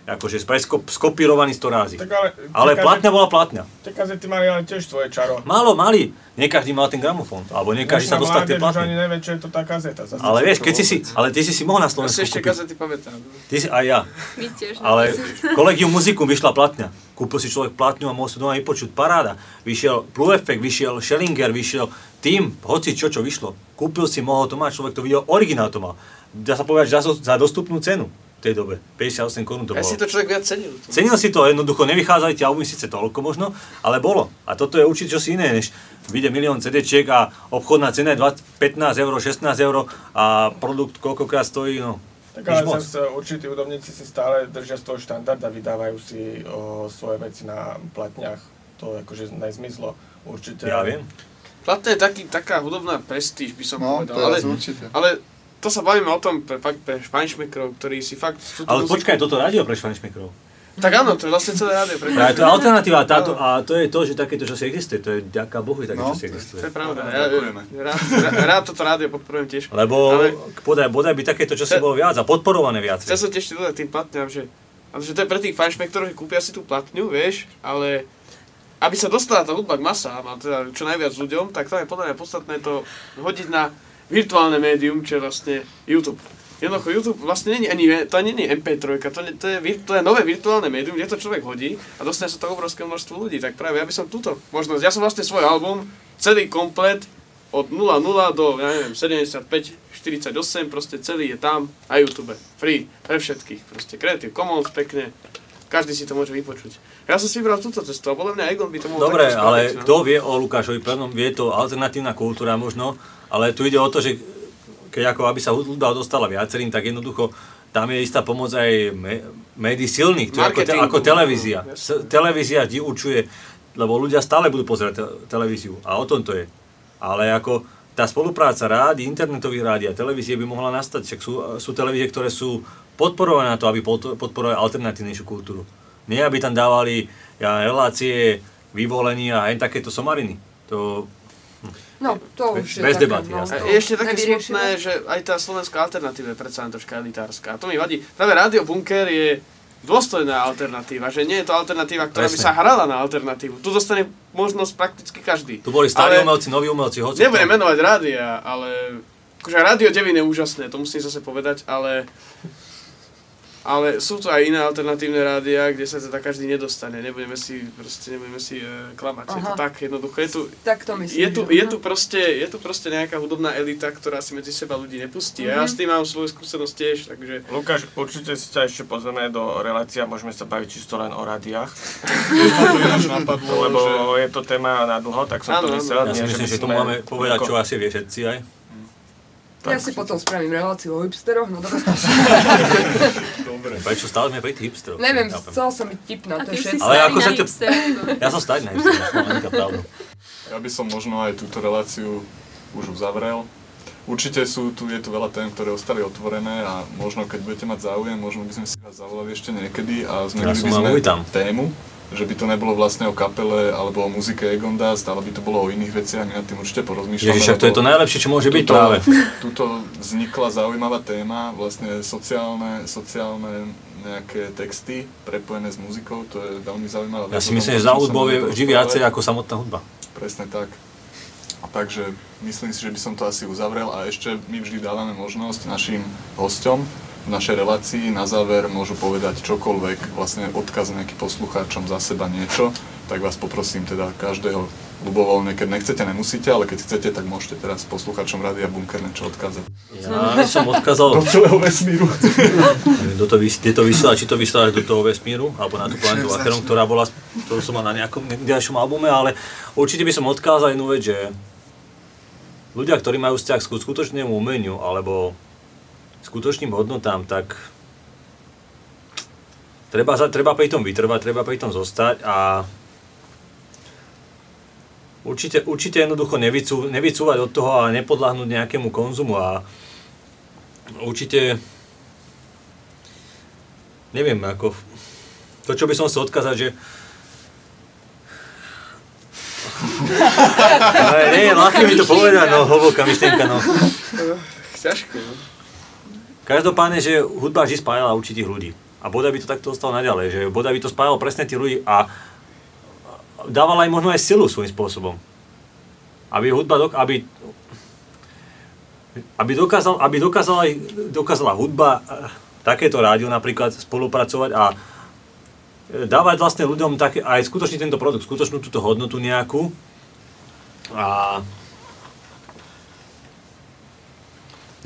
akože skopírovaný 100 razy. Tak ale, Ale platňa bola platňa. Tie kazety mali ale tiež svoje čaro. Málo mali. Nie každý mal ten gramofón, alebo nie každý sa dostal k tej platne. ani nevie, čo je to tá kazeta. Zase Ale vieš, keď si si, ale ty si si mohol na Ja Slovensku si ešte kúpiť. kazety pamätám. Ty si, aj ja. My tiež. Ale Collegium Musicum vyšla platňa. Kúpil si človek platňu a mohol si doma vypočuť paráda. Vyšiel Blue Effect, vyšiel Schellinger, vyšiel Team, hoci čo, čo vyšlo. Kúpil si, mohol to mať, človek to videl, originál to mal. Dá sa povedať, že za, za dostupnú cenu tej dobe. 58 korún to Ja bolo. si to človek viac cenil. Cenil si to, jednoducho nevychádzali tie albumy síce toľko možno, ale bolo. A toto je určite čosi iné, než vyjde milión CD-čiek a obchodná cena je 20, 15 eur, 16 eur a produkt koľkokrát stojí, no. Tak ale moc. zase určití hudobníci si stále držia z toho štandard a vydávajú si o, svoje veci na platniach. To akože nezmizlo určite. Ja viem. Platné je taký, taká hudobná prestíž, by som No, povedal. ale, určite. ale to sa bavíme o tom pre, fakt pre špajnšmekrov, ktorí si fakt... Ale počkaj, toto rádio pre švančmekrov. Tak áno, to je vlastne celé rádio pre A to je alternatíva táto, a to je to, že takéto čosi existuje. To je ďaká Bohu, že také No. čosi existuje. To je pravda. Ja, rád, rád, rád toto rádio podporujem tiež. Lebo Ale bodaj, bodaj by takéto čosi bolo viac a podporované viac. chcel som tiež dodať tým platňam, že, že to je pre tých fanšmektorov, že kúpia si tú platňu, vieš, ale aby sa dostala tá hudba k masám a teda čo najviac ľuďom, tak tam je podľa mňa podstatné to hodiť na virtuálne médium, čo je vlastne YouTube. Jednoducho YouTube vlastne není ani, to ani je MP3, to, nie, to, je, to je nové virtuálne médium, kde to človek hodí a dostane sa to obrovské množstvo ľudí. Tak práve ja by som túto možnosť, ja som vlastne svoj album celý komplet od 0.0 do, ja neviem, 75, 48, proste celý je tam na YouTube. Free, pre všetkých, proste Creative Commons, pekne, každý si to môže vypočuť. Ja som si vybral túto cestu a podľa mňa Egon by to mohol Dobre, ale no. kto vie o Lukášovi Plnom, vie to alternatívna kultúra možno, ale tu ide o to, že keď ako aby sa hudba dostala viacerým, tak jednoducho tam je istá pomoc aj médií silných, to je ako, te, ako televízia. S, televízia vždy určuje, lebo ľudia stále budú pozerať te, televíziu a o tom to je. Ale ako tá spolupráca rádi, internetových rádi a televízie by mohla nastať, však sú, sú televízie, ktoré sú podporované na to, aby pod- podporovali alternatívnejšiu kultúru. Nie, aby tam dávali ja, relácie, vyvolení a aj takéto somariny. To, No, to už je Bez taká, debaty, no, je ešte také nevyriešime. smutné, že aj tá slovenská alternatíva je predsa len troška elitárska. A to mi vadí. Práve Rádio Bunker je dôstojná alternatíva, že nie je to alternatíva, ktorá by Presne. sa hrala na alternatívu. Tu dostane možnosť prakticky každý. tu boli starí Ale umelci, noví umelci, hoci Nebudem menovať rádia, ale... Akože Rádio Devín je úžasné, to musím zase povedať, ale... Ale sú tu aj iné alternatívne rádia, kde sa teda každý nedostane. Nebudeme si, proste nebudeme si e, klamať. Je to Aha. tak jednoducho. Je tu, Tak to myslím. je tu, že- je tu, proste, je tu proste nejaká hudobná elita, ktorá si medzi seba ľudí nepustí. A ja Mhm. s tým mám svoju skúsenosť tiež, takže... Lukáš, určite si ťa ešte pozrieme do relácie a môžeme sa baviť čisto len o rádiách. Lebo že- je to téma na dlho, tak som Áno, to myslel. Ja si že myslím, že tu sme máme povedať, čo asi vie všetci aj. Ja si potom spravím reláciu o hipsteroch, no dobre. Dobre. Prečo stále sme pri tých hipsteroch? Neviem, chcela som byť tipná, A to ty je už si všetko. Ale ako na sa to-. Ja som stať na hipsteroch, Slovenka, pravda. Ja by som možno aj túto reláciu už uzavrel. Určite sú tu, je tu veľa tém, ktoré ostali otvorené a možno keď budete mať záujem, možno by sme si vás zavolali ešte niekedy a Ja zmenili som by sme tému, že by to nebolo vlastne o kapele alebo o muzike Egon Dust, ale by to bolo o iných veciach, my nad tým určite porozmýšľame. Ježiš, to je to najlepšie, čo môže byť tuto- práve. Tuto vznikla zaujímavá téma, vlastne sociálne, sociálne nejaké texty prepojené s muzikou, to je veľmi zaujímavé. Ja si myslím, že za hudbou je vždy viacej ako samotná hudba. Presne tak. Takže myslím si, že by som to asi uzavrel a ešte my vždy dávame možnosť našim hosťom našej relácii na záver môžu povedať čokoľvek, vlastne odkaz nejaký poslucháčom za seba niečo, tak vás poprosím teda každého ľubovoľne, keď nechcete, nemusíte, ale keď chcete, tak môžete teraz poslucháčom Rádia Bunker niečo odkázať. Ja som odkázal... Do celého vesmíru. Do to, kde to vysiela, či to vysiela do toho vesmíru, alebo na tú planetu Acheron, ktorá bola, ktorú som mal na nejakom ďalšom albume, ale určite by som odkázal jednu vec, že ľudia, ktorí majú vzťah k skutočnému umeniu, alebo skutočným hodnotám, tak treba, treba pri tom vytrvať, treba pri tom zostať a určite, určite jednoducho nevycú, nevycúvať od toho a nepodľahnúť nejakému konzumu a určite neviem, ako to, čo by som chcel odkázať, že Ale nie, ľahké mi to povedať, no, hlboká myšlienka, no. Ťažko, no. Každopádne, že hudba vždy spájala určitých ľudí. A bodaj by to takto ostalo naďalej, že bodaj by to spájalo presne tých ľudí a dávala im možno aj silu svojím spôsobom. Aby hudba, dok- aby, aby, dokázal, aby dokázala, dokázala hudba, eh, takéto rádio napríklad spolupracovať a eh, dávať vlastne ľuďom také, aj skutočne tento produkt, skutočnú túto hodnotu nejakú. A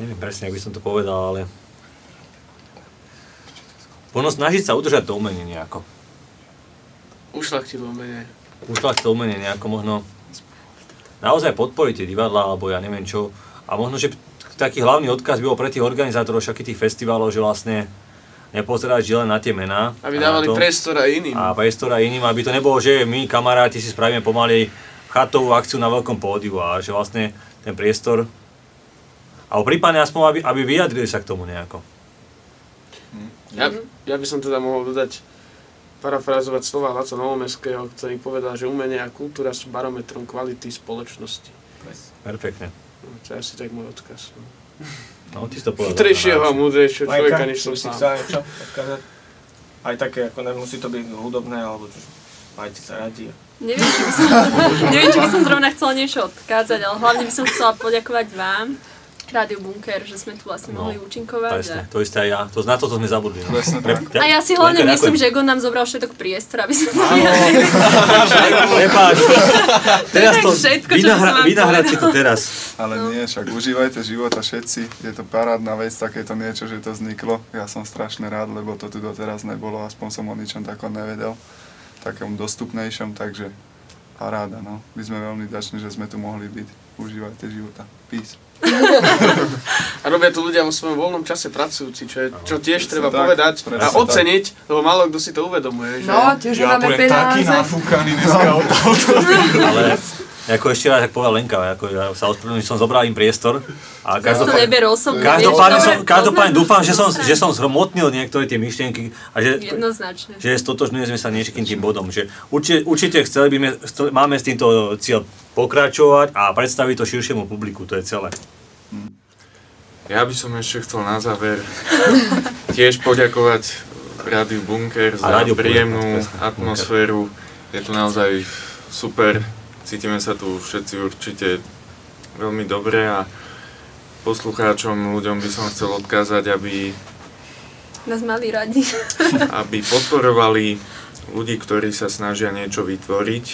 neviem presne, ako by som to povedal, ale ono snažiť sa udržať to umenie nejako. Ušlachtilo umenie. Ušľať to umenie nejako možno naozaj podporiť tie divadlá, alebo ja neviem čo. A možno, že taký hlavný odkaz by bol pre tých organizátorov všetkých tých festivalov, že vlastne nepozerať len na tie mená. Aby dávali to- priestor aj iným. A priestor aj iným, aby to nebolo, že my kamaráti si spravíme pomaly chatovú akciu na veľkom pódiu a že vlastne ten priestor, alebo prípadne aspoň, aby, aby vyjadrili sa k tomu nejako. Ja, ja by som teda mohol dodať, parafrázovať slova Laca Novomeského, ktorý povedal, že umenie a kultúra sú barometrom kvality spoločnosti. Perfektne. No, to je asi tak môj odkaz. No. No, ty si to povedal. Chytrejšieho a múdrejšieho človeka, než som sám. chcel niečo odkázať? Aj také, ako nemusí to byť hudobné, alebo čo, majte sa radi. Neviem, či by som, neviem, či by som zrovna chcela niečo odkázať, ale hlavne by som chcela poďakovať vám, Rádio Bunker, že sme tu vlastne mohli účinkovať. Presne, to isté aj ja. To, na toto sme zabudli. No. Presne Pre- A ja si hlavne myslím, že Egon nám zobral všetok priestor, aby sme sa Prepáč. Teraz to všetko, vynahra, vynahrať si to teraz. Ale nie, však užívajte život a všetci. Je to parádna vec, takéto niečo, že to vzniklo. Ja som strašne rád, lebo to tu doteraz nebolo, aspoň som o ničom takom nevedel. Takom dostupnejšom, takže paráda, no. My sme veľmi dační, že sme tu mohli byť. Užívajte života. Peace. A robia to ľudia vo svojom voľnom čase pracujúci, čo, je, čo tiež Presne treba tak, povedať a tak. oceniť, lebo málo kto si to uvedomuje. Že... No, tiež Ja máme budem taký peniaze. nafúkaný dneska od Ale ako ešte raz, ako povedal Lenka, ako ja sa ospravedlňujem, som zobral im priestor. A Zas to osobne, každopádne, vieš, som, dobre, každopádne dúfam, že som, že som zhrmotnil niektoré tie myšlienky a že, Jednoznačne. že stotožňujeme sme sa niekým tým bodom. Že určite, určite chceli by, sme- chceli, máme s týmto cieľ pokračovať a predstaviť to širšiemu publiku, to je celé. Ja by som ešte chcel na záver tiež poďakovať Rádiu Bunker za Rádiu Bunker, príjemnú presne, atmosféru. Je tu naozaj super, cítime sa tu všetci určite veľmi dobre a poslucháčom, ľuďom by som chcel odkázať, aby, Nás mali radi. aby podporovali ľudí, ktorí sa snažia niečo vytvoriť.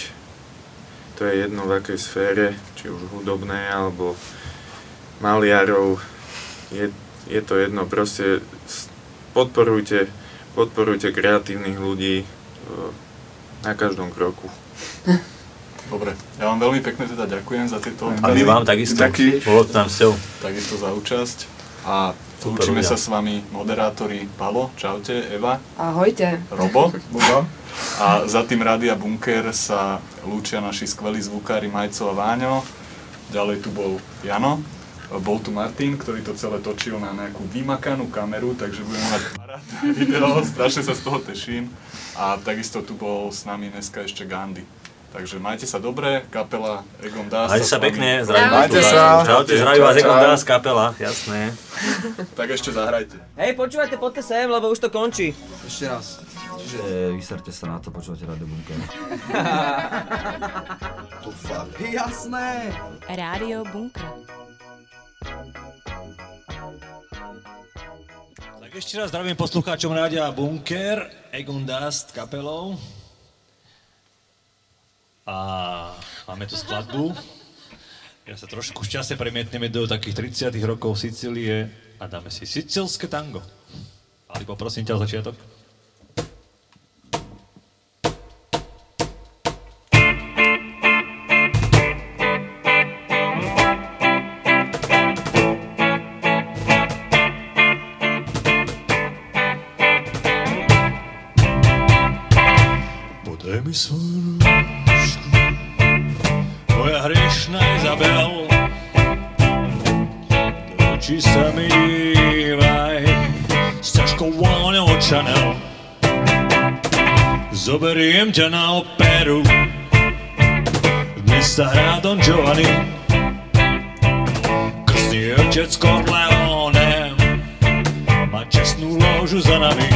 To je jedno v akej sfére, či už hudobné alebo maliarov. Je, je to jedno, proste podporujte, podporujte kreatívnych ľudí e, na každom kroku. Dobre, ja vám veľmi pekne teda ďakujem za tieto A my vám takisto. Ďakujem. Bolo to tam s Takisto za účasť. A lúčime sa s vami moderátori Palo, čaute, Eva, Ahojte. Robo, Bubo. A za tým Rádia Bunker sa lúčia naši skvelí zvukári Majco a Váňo. Ďalej tu bol Jano. Bol tu Martin, ktorý to celé točil na nejakú vymakanú kameru, takže budeme mať parádne video, strašne sa z toho teším. A takisto tu bol s nami dneska ešte Gandhi. Takže majte sa dobre, kapela Egon Dás. Majte sa pekne, zdravím vás. Majte sa. Čaute, zdravím vás, Egon. Dás, kapela, jasné. Tak ešte zahrajte. Hej, počúvajte, poďte sem, lebo už to končí. Ešte raz. Čiže vyserte sa na to, počúvate Radio Bunker. to fakt. Jasné. Rádio Bunker. Tak ešte raz zdravím poslucháčom Rádia Bunker, Egon Dust kapelou. A máme tu skladbu. Ja sa trošku v čase premietneme do takých 30 rokov Sicílie a dáme si sicilské tango. Ali, poprosím ťa začiatok. Podaj mi svoju Chanel. Zoberiem ťa na operu, dnes sa hrá Don Giovanni. Krstný otec Corleone, má čestnú ložu za nami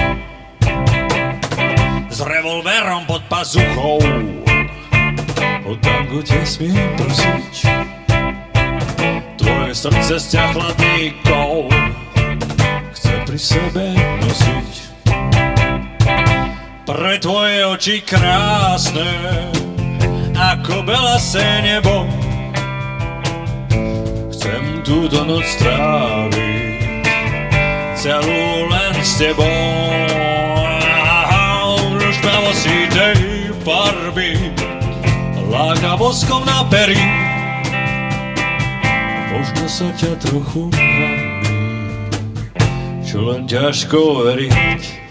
s revolverom pod pazuchou. O tango ťa smiem prosiť, tvoje srdce z ťa chce pri sebe nosiť. Pre tvoje oči krásne, ako belasé nebo, chcem túto noc tráviť, celú len s tebou špavositej farby láka boskom na pery. Možno sa ťa trochu hambí, čo len ťažko veriť.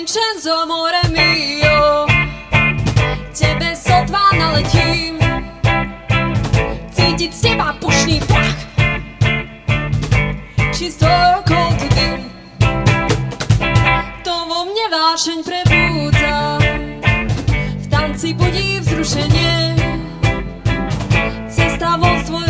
Vincenzo amore mio. Tebe sotva letím Cítiť z teba pušný prach. Čisto okolo tu dym To vo mne vášeň prebúdza. V tanci budí vzrušenie. Cesta vo svojho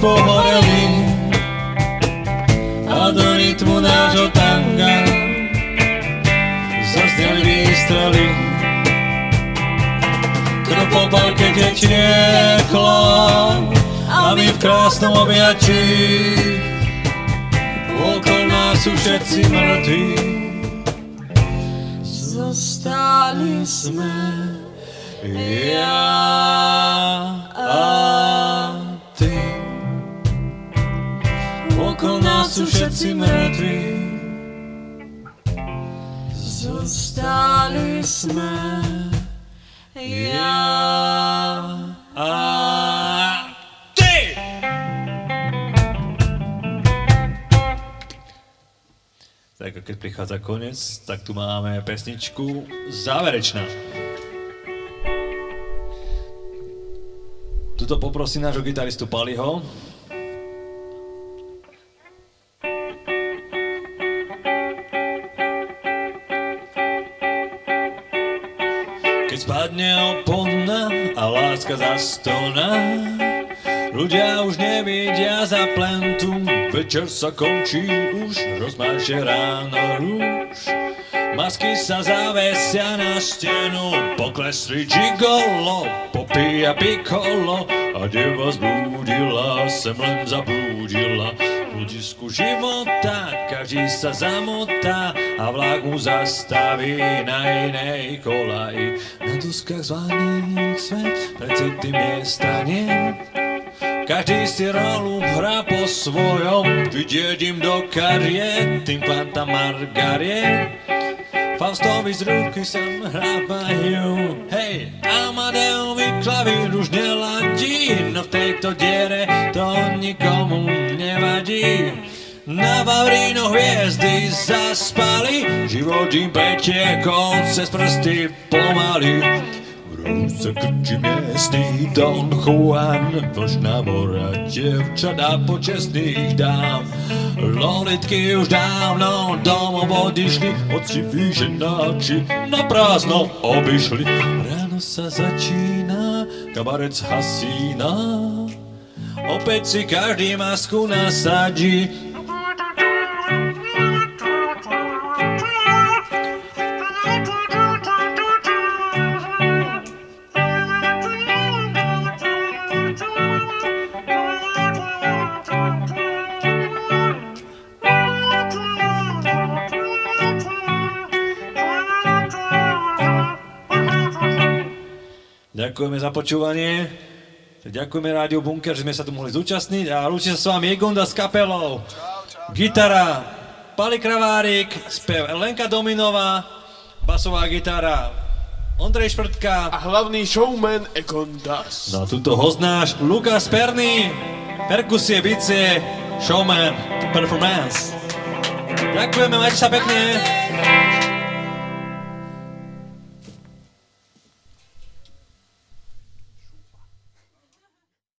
pohoreli A do rytmu nášho tanga Zazneli výstrely Krv po balke tečie chlad A my v krásnom objatí Okolo nás sú všetci mŕtvi. Zostali sme Ja a Okolo nás sú všetci mŕtvi Zostali sme Ja a ty Tak keď prichádza koniec, tak tu máme pesničku záverečná. Tuto poprosím nášho gitaristu Paliho. Spadne opona a láska zastona Ľudia už nevidia za plentu Večer sa končí už, rozmáše ráno rúž. Masky sa zavesia na stenu Poklesli gigolo, popíja pikolo A deva zblúdila, sem len zablúdila V ľudisku života, každý sa zamotá A vlak mu zastaví na inej kolaji Na doskách zvaných svet, preci tým miesta nie každý si rolu hrá po svojom, vidieť im do kariet, tým fanta Margariet. Faustovi z ruky sem hrávajú, hej, Amadeovi klavír už neladí, no v tejto diere to nikomu nevadí. Na Vavríno hviezdy zaspali, život im pretiekol cez prsty pomaly. Rúce krčí miestný Don Juan Vlž na mora devčatá počestných dám. Lolitky už dávno domov odišli Hoci vyženáči na prázdno obišli. Ráno sa začína, kabarec hasína. Opäť si každý masku nasadí Ďakujeme za počúvanie. Ďakujeme Rádiu Bunker, že sme sa tu mohli zúčastniť a lúči sa s vami Egonda s kapelou. Gitara, Pali Kravárik, spev Lenka Dominová, basová gitara Ondrej Šprtka A hlavný showman Egon Das. No a tuto host náš Lukas Perný, perkusie, bicie Showman, performance. Ďakujeme, majte sa pekne.